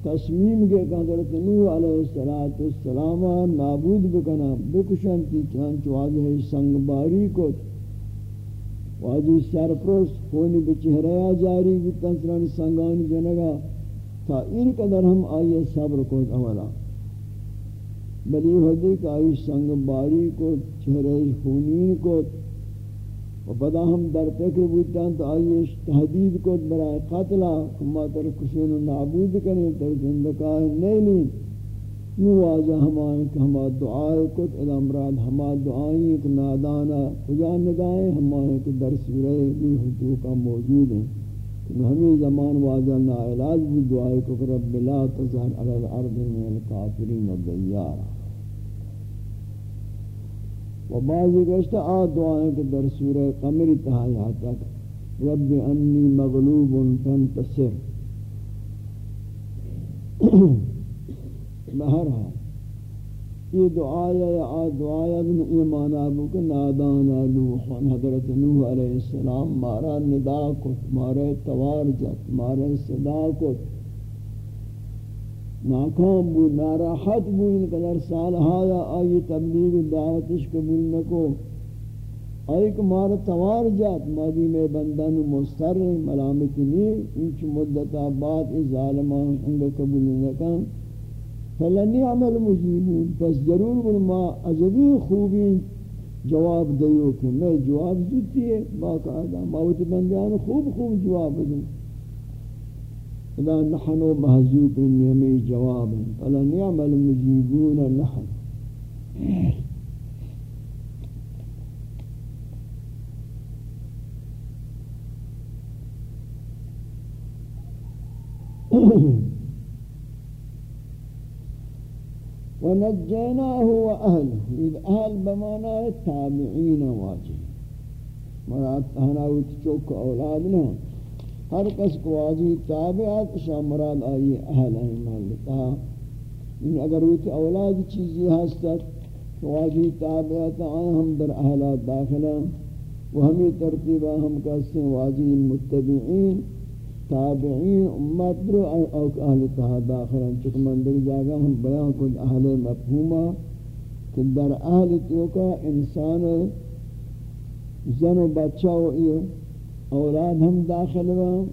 تصمیم کے حضرت نوح علیہ السلام نابود بکنا بکشن تی چانچ واضح سنگ باری کو واجی سرپرس خونی بچہریا جاری بھی تنسران سنگان جنگا. تا ان قدر ہم آئیے صبر کو اولا. بلی حدی کا آئی سنگ باری کو چہرے خونین کو و پدا ہم در فکر بودتاں تو آئیے تحدید کو برائے قتلہ کما تر کشین و نعبود کریں تر زندگاہ نیلی نو آجا ہمائیں کہ ہما دعائے کت ادا مراد ہما دعائیں کہ نادانا کجا ندائیں، ہمائیں کہ در سورہ نوح تو موجود ہیں۔ کہ ہمیں زمان واجہ نا علاج بھی دعائے کو رب لا تظہر علی الارض من القافرین الدیارہ و بعضی گشتا آ دعائیں کہ در سورہ قمر تہایا تک رب انی مغلوب فانتصر۔ بہرحال یہ دعایا یا آ دعایا من ایمان آبو کہ نادانا نوح، حضرت نوح علیہ السلام مارا ندا کت مارا توار جت، مارا صدا کت ناکام بو ناراحت بو ان قدر سالها یا آئی تبلیغ دعوتش قبول نکو۔ آئی کہ مارا توار جات مادی میں بندن مستر ملامت نہیں انچ مدتا بعد ظالمان انگا قبول نکن۔ فلنی عمل مجیبون پس ضرور بل ما عجبی خوبی جواب دیو کہ میں جواب زیتی ہے باقاعدہ موت بندیان خوب خوب جواب دوں اذا نحن محذوب من جواب. فلا نعمل مجيبون نحن. ونجيناه وأهله إذ أهل بمعنى التابعين واجه مرات هنا وتشوك أولادنا ہر کس کو واجی تابعات شامراد آئی اہل ہیں محلتا ان اگر وہ تی أولاد چیزی ہستت واجی تابعات آئی ہم در اہلات داخلہ و ہمیں ترتیبہ ہم کہتے ہیں واجی متبعین. تابعین امت در اہل تہا داخلہ چک من در جاگا ہم بیان کن اہل مفہومہ کہ در اہل تیوکا انسان زن و بچہ و ایو اولاد ہم داخل ہوں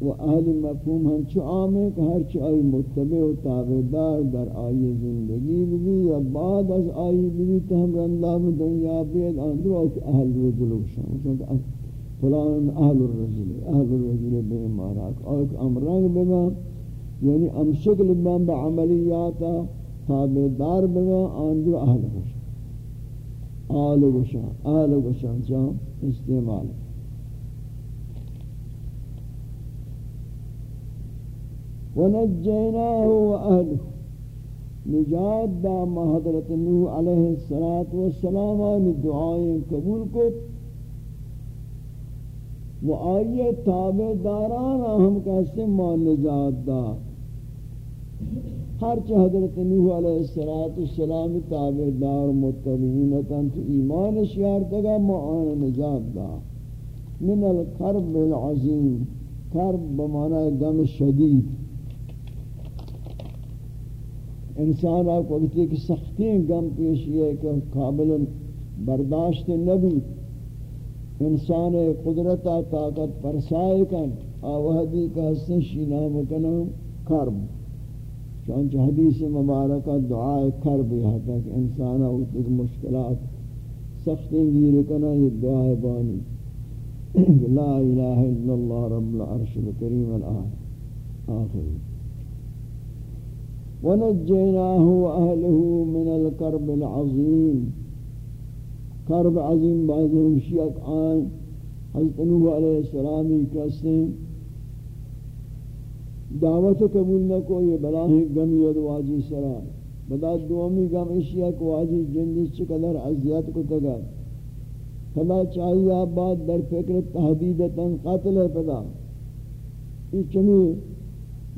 و اہل مفہوم ہم چو عام ہے کہ ہر چو آئی متبع و تابدار در آئی زندگی بھی یا بعد از آئی بھی تو ہم رندہ میں دنیا بید اندر آئی اہل رجل شان چونکہ فلان أهل الرجل أهل الرجل به امارات أو امرنگ بما يعني ام شکل بما بعمليات عملیاتا تابدار بما آنجو أهل وش أهل وش أهل وش جام استعمال. ونجيناه وأهله نجات دام حضرت نوح عليه الصلاة والسلام آن دعائیں قبول کو و آئیے تابع دارانا ہم کہتے ہیں ما نجات دا؟ ہر چہ حضرت نوح علیہ السلام تابع دار متبعینتا تو ایمان شیار تگا، ما نجات دا۔ من القرب العظیم کرب بمعنی گم شدید۔ انسان آپ کو کہتے کہ سختی غم پیش یہ کہ قابل برداشت نبی۔ انسان قدرت طاقت پرسائے کن آوہدی کا حسن شینا مکنہ کرب چونچہ حدیث مبارکہ دعائے کرب یہاں تک انسان ہوتی کہ مشکلات سختی گیر کنا، یہ دعائے بانی۔ لا الہ الا اللہ رب العرش الكریم الآن آخر ونجيناه وأهله من الكرب العظيم كرب عظيم بعضهم شيئك آن حضرت نوح علیہ السلامی کہتے ہیں دعوت قبول نہ کو، یہ بلاہی غم ید واجی سرائے بدا دومی غم اشیاء کو واجی جندس چقدر عذیت کو تگا۔ فلا چاہیے آباد در فکر تحدیدتا قتل ہے پدا یہ چمی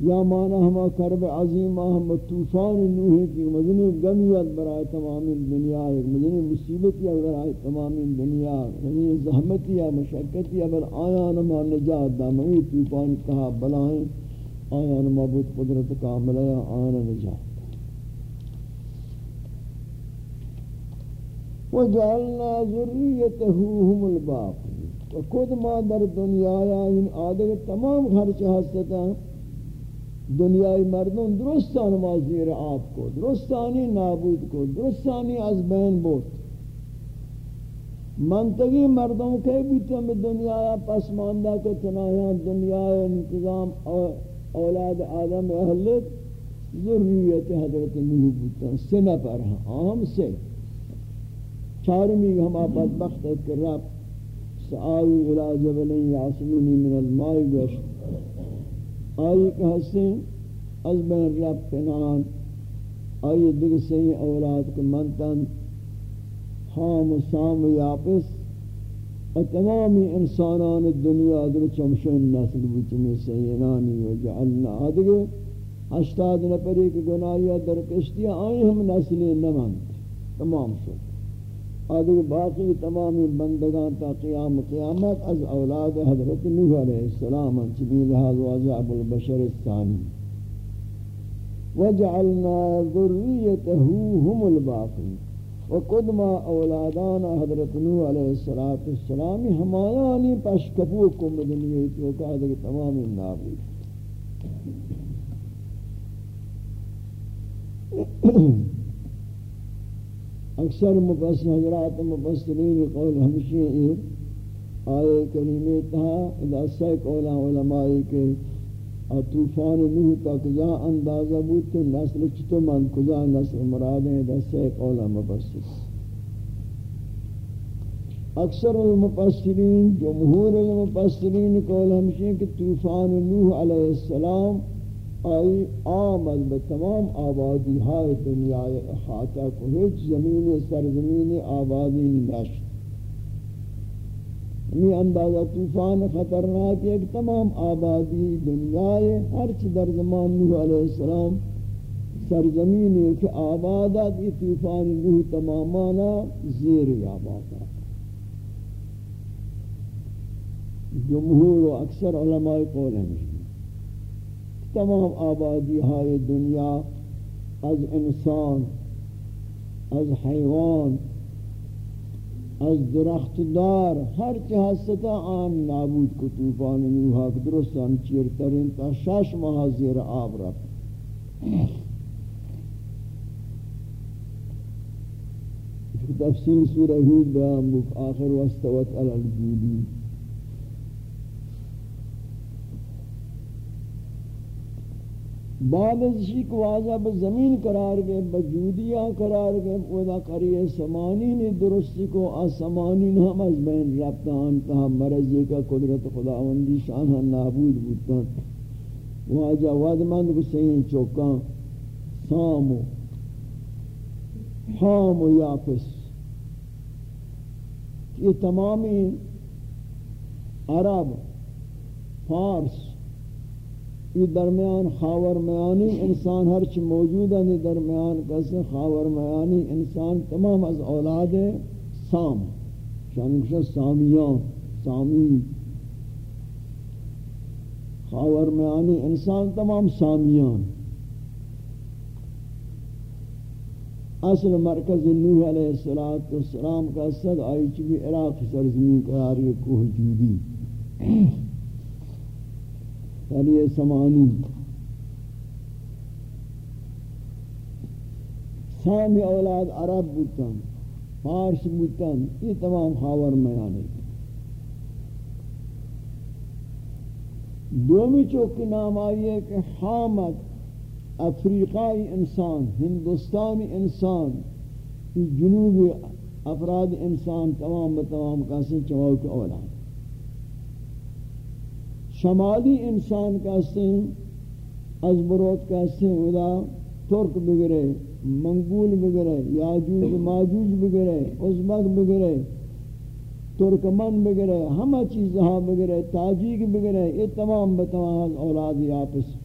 یا مانا ہما کرب عظیم ہم طوفان نوح کی مدنی غمیت برائے تمام دنیا ایک مدنی مصیبت یا برائے تمام دنیا مدنی زحمت یا مشقت یا بر آیا نما نجات دا مئی طوفان کہا بلائیں آیا نما بود قدرت کامل یا آیا نجات۔ وجعلنا ذریته هم الباقی۔ وقد ما در دنیا یا ان آدھے تمام خرچ ہستتا دنیای مردم درستان ما زیر آب کو درستانی نابود کو درستانی از بین بود منطقی مردوں کے بھی تم دنیا پس ماندہ کے چنایاں دنیا انتظام اولاد آدم اہلت ذریت حضرت نوح بودتا سنہ پر ہم سے چارمی ہما بدبخت ہے کہ رب سآوی الى جبل یعصمونی من الماء گشت. آئی کہ حسین از بین رب پنان آئی دیگر سے اولاد کو منتن حام و سام و یاپس تمامی انسانان دنیا در چمشن نسل بچمی سینانی و جعلنا آدھگے، ہشتاد نپری کی گناہیہ در کشتی آئی ہم نسلی نمند، تمام شد۔ آدھے باقی تمامی بندگان تا قیام قیامت از اولاد حضرت نوح علیہ السلام چبی لحاظ وضعب البشر الثانی. وجعلنا ذریته هم الباقی. وقدما اولادان حضرت نوح علیہ السلام ہمایانی پشکفوکم دنیای تو کہا تمامی نابود. اکثر مفسر حضرات مفسرین قول ہمشی آئے کریمی تہا اذا سے قولا علمائی کے طوفان نوح تک جا اندازہ بود کہ نسل چتو من کجا نسل مرادیں دس سے قولا مفسر۔ اکثر المفسرین، جمہور المفسرین قول ہمشی کہ طوفان نوح علیہ السلام آئی آمد به تمام آبادی های دنیای احاطہ کو. ہیچ زمین سرزمین آبادی نشت. یعنی ہمیں اندازہ طوفان خطرناک ایک تمام آبادی دنیای ہر چی در زمان نوح علیہ السلام سرزمین ایک آبادت یہ طوفان نوح تمامانا زیر آبادا جمہور و اکثر علماء قول ہیں تمام آبادی های دنیا از انسان از حیوان از درخت دار ہر چہستا آن نابود کو طوفان نوحا کہ درستان چیرترین تا شش ماہ زیر آب رفت. تفصیل سورہ ہود بیان آخر وستوت علی الجودی. بعد از اسی کو واضح زمین قرار گئے بجودیہ قرار گئے ودا قریہ سمانین درستی کو آسمانین ہم از بین ربطان تہا مرضی کا قدرت خداوندی شانہ نابود بودتا۔ واجہ ودمند کو سین چوکاں سامو حام و یافس۔ یہ تمامی عرب، فارس یہ درمیان خاور میانی انسان ہر چی موجود ہے درمیان کسے خاور میانی انسان تمام از اولاد سام، شانکشہ سامیان سامی خاور میانی انسان تمام سامیان۔ اصل مرکز نوح علیہ السلام کا صد آئی چی بھی عراق سرزمین قراری کوہ جودی۔ یعنی سمانی۔ سامی اولاد عرب بودتن فارس بودتن، یہ تمام خاور میانے دومی چوک نام آئی ہے کہ حامد افریقائی انسان، ہندوستانی انسان، جنوبی افراد انسان تمام بتمام کاسے چواؤ اولاد۔ شمالی انسان کہتے ہیں از بروت کہتے ہیں ادا ترک بگرے، منگول بگرے، یاجوج، ماجوج بگرے ازبک بگرے، ترکمن بگرے، ہمہ چیزہاں بگرے تاجیک بگرے، یہ تمام بتمام اولادی آپس۔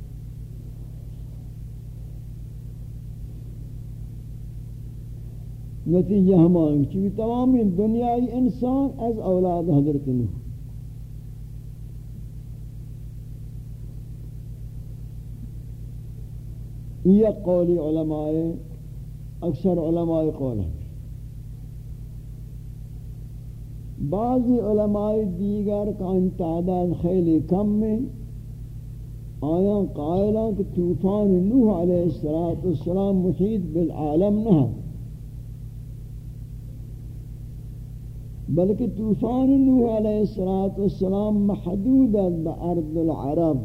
نتیجہ ہمیں چونکہ تمامی دنیای انسان از اولاد حضرت نوح۔ یہ قولی علماء اکثر علماء قول ہیں۔ بعضی علماء دیگر کا تعداد خیلی کم میں آیا قائلہ کہ طوفان نوح علیہ السلام محیط بالعالم نہ بلکہ طوفان نوح علیہ السلام محدود ہے ارض العرب،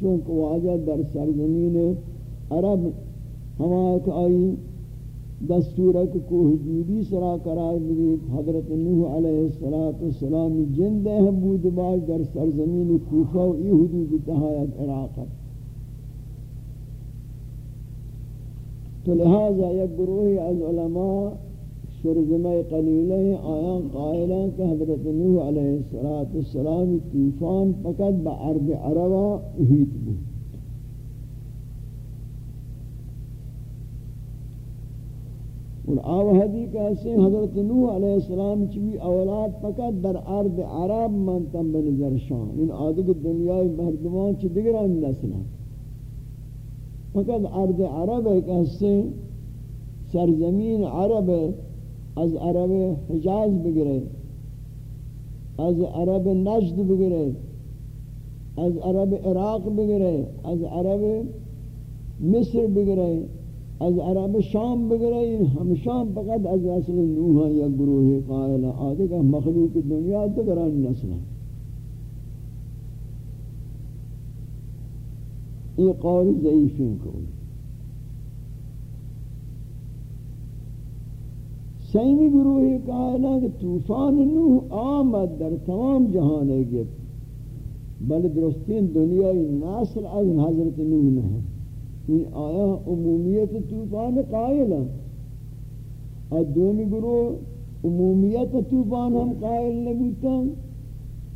چونکہ واجہ در سرزمین عرب ہمارک آئی دستورک کو حدودی سرا قرار بھی حضرت نوح علیہ السلام جندہ بود باش در سرزمین کوفہ و ای حدود تہایت عراق تو لہذا یک گروہ از علماء شرزمہ قلیلہ آیان قائلان کہ حضرت نوح علیہ السلام طوفان فقط با عرض عربہ احیط بود۔ اور آوہدی کہتے حضرت نوح علیہ السلام چوی اولاد فقط در عرض عرب منتم بنظر شان. ان آدھگ دنیای مردمان چی دگران نسلان فقط عرض عرب ہے کہتے سرزمین عرب از عرب حجاز بگرے، از عرب نجد بگرے، از عرب عراق بگرے، از عرب مصر بگرے از عرب شام بگرے ہم شام فقط از اصل نوحا یا گروہ قائل، آدھے مخلوق دنیا تکران نسل یہ قول ضعیفین کو۔ سیمی گروہی کہا کہ طوفان نوح آمد در تمام جہان ہے بل درستین دنیای ناصر از حضرت نوح نہیں یہ آیا عمومیت طوفان قائل ہیں اور دومی گروہ عمومیت طوفان ہم قائل نبوتا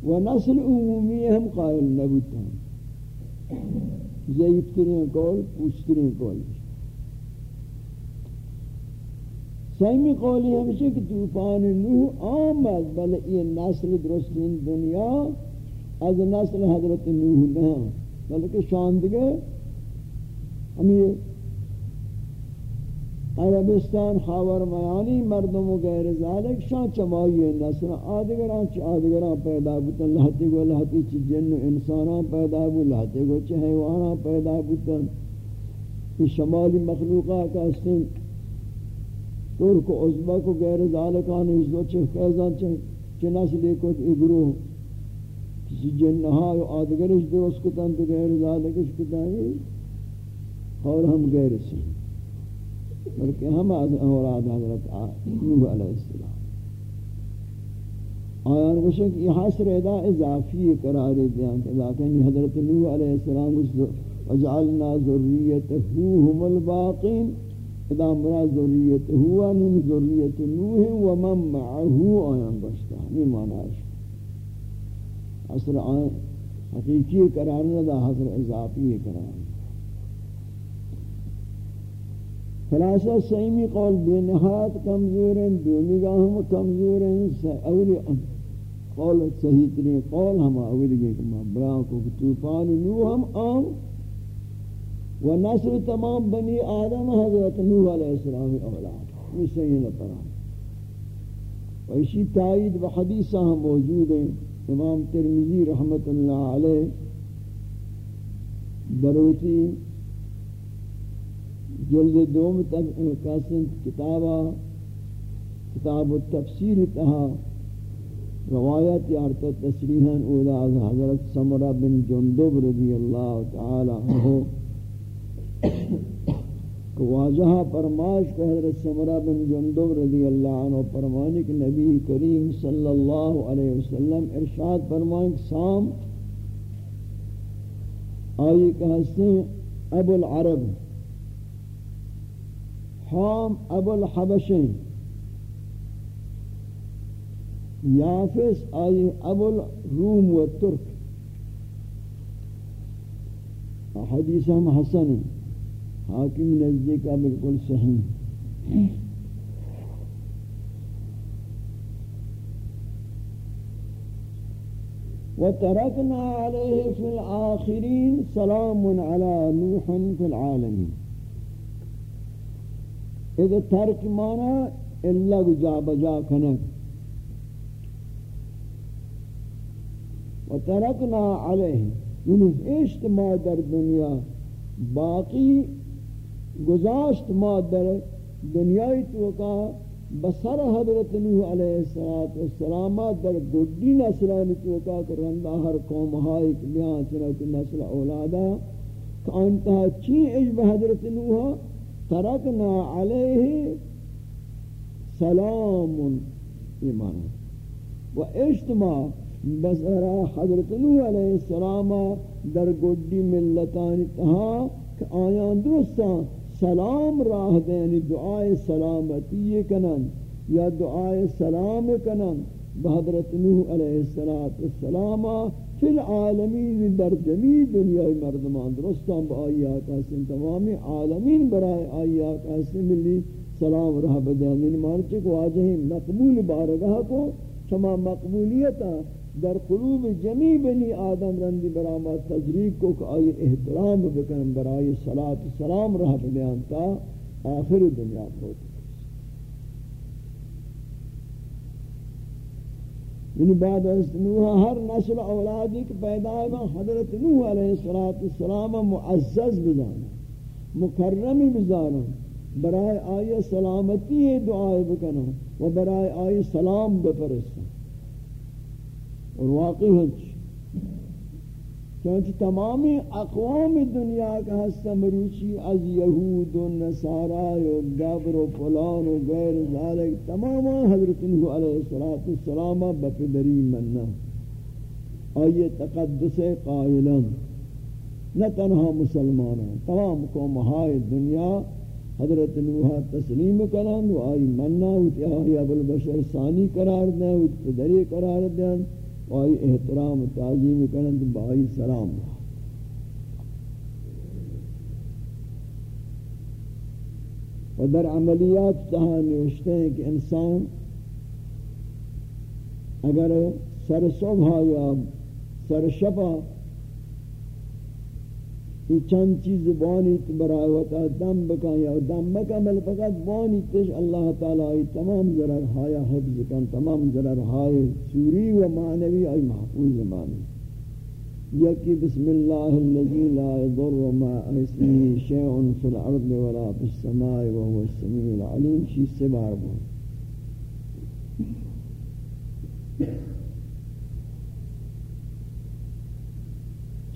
و نسل عمومی ہم قائل نبوتا ضعیف ترین قول پوچھ ترین قول سیمی قولی ہمشہ کہ طوفان نوح آمد بل یہ نسل درستین دنیا، از نسل حضرت نوح نہ بلکہ شاندگے ہمیں عربستان، خاور میانی مردم و غیر ذالک شان چمائی نسل آدگران چی آدگران پیدا بودن لہتی گو لہتی چی جن و انسانان پیدا بود لہتی گو چی حیوانان پیدا بودن۔ یہ شمالی مخلوقات کا استن ترک و ازبک و غیر ذالکان اس دو چھ فیضان چھ چناس لے کو اگرو کسی جنہا و آدگرش درست کتن تو غیر ذالکش کتن اور ہم غیر سے بلکہ ہم اولاد حضرت نوح علیہ السلام۔ آیان وشک یہ حسر ادا اضافی قرار دیان کہ لیکن حضرت نوح علیہ السلام وجعلنا ذریته هم الباقین۔ خدا مرا ذریت ہوا من ذریت نوح و من معه آیان بشتا ہمیں معنی ہے۔ اصل آیان حقیقی قرار ندا حضر اضافی قرار۔ خلاصہ سیمی قول بے نہایت کمزور ہیں دومی گاہم کمزور ہیں اولی قول صحیح ترین قول ہم اولی گئے کہ براہ کو طوفان نوح ہم آم و نسل تمام بنی آدم حضرت نوح علیہ السلام اولاد، یہ صحیح نہ و اسی تائید و حدیثہ ہم موجود ہیں، امام ترمیزی رحمت اللہ علیہ دروتی جلد دوم قسم کتابہ کتاب التفسیر تہا، روایت یارتا تصریحاً اولا حضرت سمرہ بن جندب رضی اللہ تعالی عنہ۔ کہ واجہ فرمائش کو حضرت سمرہ بن جندب رضی اللہ عنہ فرمانے کہ نبی کریم صلی اللہ علیہ وسلم ارشاد فرمائیں کہ سام، آئی کہ ہستے ابو العرب۔ حام ابو الحبشیں یافس آئی ابو الروم و ترک. حدیث ہم حسن. حاکم نزدیک کا بالکل صحیح. وتركنا عليه في الآخرين سلام على نوح في العالمين اذا ترک مانا الا جا بجا کنک و ترکنا علیہ یعنی عشت ما در دنیا، باقی گزاشت ما در دنیای تو کا، بسر حضرت نوح علیہ الصلات والسلام در گڑی نسلانی تو کا کرندا ہر قوم ہا ایک بیان چنا کہ نسل اولادا کہ انتہا چین اجب حضرت نوحا ترکنا علیہ سلام ایمان. و اجتماع بسرا حضرت نوح علیہ السلام در گڑی ملتانی تہا کہ آیان درستا سلام راہ دینی دعائے سلامتی کنن یا دعائے سلام کنن. بحضرت نوح علیہ السلام فی العالمین در جمی دنیا مردمان، درستان با آئی آقا تمام عالمین برای آئی آقا ملی سلام رہ بدین مارچک واجہ مقبول بارگاہ کو، شما مقبولیتا در قلوب جمی بنی آدم رندی برآمد تجریب کو کہ آئی احترام بکن برای صلاة سلام رہ بدین تا آخر دنیا پہنچ یعنی بعد از نوح، ہر نسل اولادی کی پیدائے میں حضرت نوح علیہ السلام معزز بزانا مکرمی بزانا برائے آئے سلامتی دعائے بکنا و برائے آئے سلام بپرستا اور واقعی ہے چونچہ تمام اقوام دنیا کا ہستہ مروچی از یہود و نصارہ و گبر و فلان و غیر ذالک تمام حضرت نوح علیہ السلام بقدری منہ آئیے تقدس قائلہ۔ نہ تنہا مسلمان تمام قوم ہائے دنیا حضرت نوح تسلیم کرن و آئی منہ و تیہی ابو البشر ثانی قرار دیں و تدری قرار دیں۔ وائی احترام تعظیم کرن بھائی سلام۔ و در عملیات تہاں نوشتے ہیں کہ انسان اگر سر صبح یا سر شبہ یہ چند چیز بانی برای وقت دم بکن یا دم بکن بل فقط بانی تش اللہ تعالی آئی تمام ضرر حایا حفظ کن، تمام ضرر حای سوری و معنوی آئی محفوظ زمانی. یکی بسم اللہ اللذی لا ضر ما اسمی شیعن فی الارض ولا فی السمای و هو السمیع العلیم شیست بار بار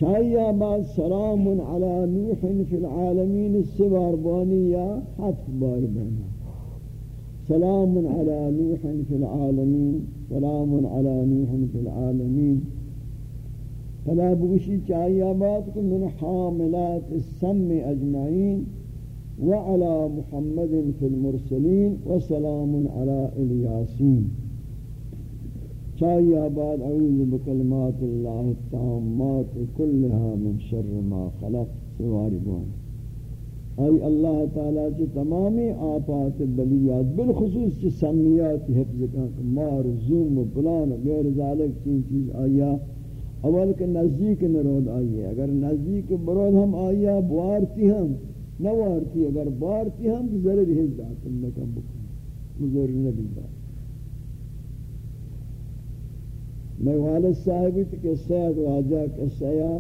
چایا بعد سلام علی نوح فی العالمین السبار بانی یا حتف سلام علی نوح فی العالمین سلام علی نوح فی العالمین فلا بوشی چایا بعد من حاملات السم اجمعین وعلى محمد في المرسلين وسلام على الياسين چاہیے آباد، اعوذ بکلمات اللہ التامات کلها من شر ما خلق، سواری بون ای اللہ تعالی چی تمامی آفات بلیات، بالخصوص چی سمیات حفظ کن مار زوم و پلان و غیر ذالک چین چیز آیا۔ اول کے نزدیک نرود آئیے اگر نزدیک برود ہم آیا، بوارتی ہم، نوارتی، اگر بوارتی ہم ضرر حفظ آتن لکم بکن۔ مزور نبی بات میں والد صاحبی تو قصہ راجہ قصہ یا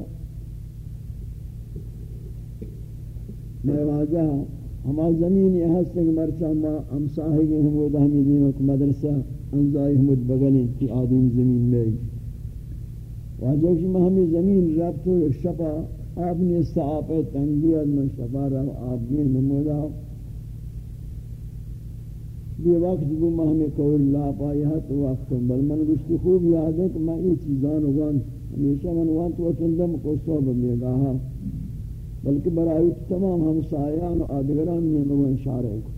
میں راجہ ہما زمین یہ ہستے کہ مرچہ ہم صاحبی ہم وہ دہمی دینوں کو مدرسہ انزائی ہمود بگنیں کی آدم زمین میں واجہ کہ میں ہمیں زمین رب تو شپا آپ نے استعاپے تنگیت میں شپا رب آپ نے نمودہ بے وقت گو مہمی قول لا پائی ہت وقت بل من گشتی خوب یاد ہے کہ میں یہ چیزان وان ہمیشہ من وان تو چندم کو صوب میں گاہا بلکہ برائی تمام ہم سایان و آدگران میں میں وان کو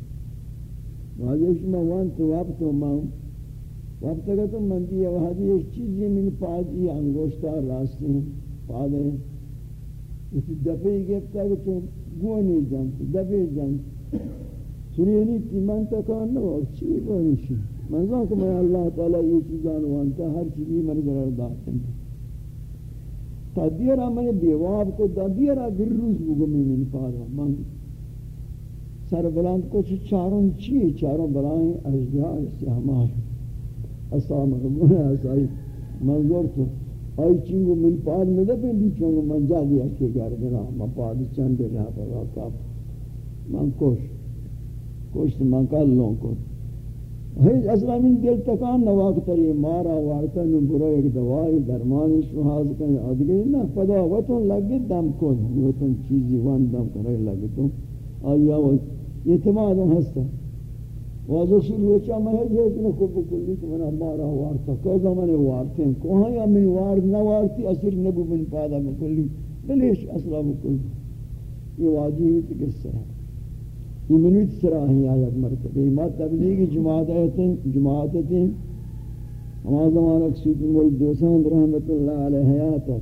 واجہش میں وان تو وقت و ماں وقت اگر تو من دیا وحدی ایک چیزی من پاک یہ انگوشتہ راستے ہیں پادے اسی دفعی گفتا کہ تو گوہ نہیں جانتی دفعی جانتی سنینی کی منطقہ نوک چیئے کوئیشی منظر کمی اللہ تعالی یہ چیزان وانتا، ہر چیزی من ضرر داتن تا دیرا من بیواب کو، دا دیرا در روز بگمی من فارغ من سر بلاند کو چھو چاروں چیئے چاروں بلائیں اجدیا استعمال اسلام غمونہ اسائی منظر تو. آئی چنگو من پال میں دے پیلی چنگو من جا دیا کے گردنا من پال چند دیا پر آتا. من کوش. کوشت من کل کو ہیچ اصلا دل تکان نہ واقتر یہ مارا وارتا نو برو ایک دوائی درمانی شوحاز کنی آدگی نا پدا وطن لگی دم کن. وطن چیزی وان دم کرے لگی تو. آیا وہ اعتماد ہستا واضح شروع ہو چاہ میں یہ اتنا کو بکلی کہ منا مارا وارتا. کوزا منے وارتے ہیں کوہاں یا من نہ وارتی اثر نبو من پادا بکلی. بلیش اصلا بکلی. یہ واجی ہوئی تکر یہ منویت سراہی آیت مرتبہ ما تبلیغ جماعتیں جماعتیں ہما زمانہ سید مول دوسان رحمت اللہ علیہ حیاتہ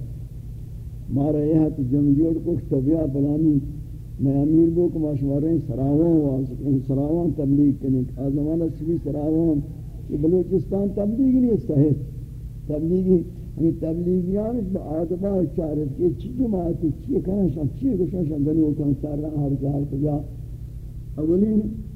مارا یہ حت جم جوڑ کو تبیا بلانی۔ میں امیر بو کو مشورے سراوان واسطے سراوان تبلیغ کرنے کا زمانہ سبھی سراوان یہ بلوچستان تبلیغ نہیں صحیح تبلیغی ہمیں یعنی تبلیغیان با آدبا چارت کے چی جماعت چی کنا شان چی گشان شان دنو کن سر ہر جہر کجا اولین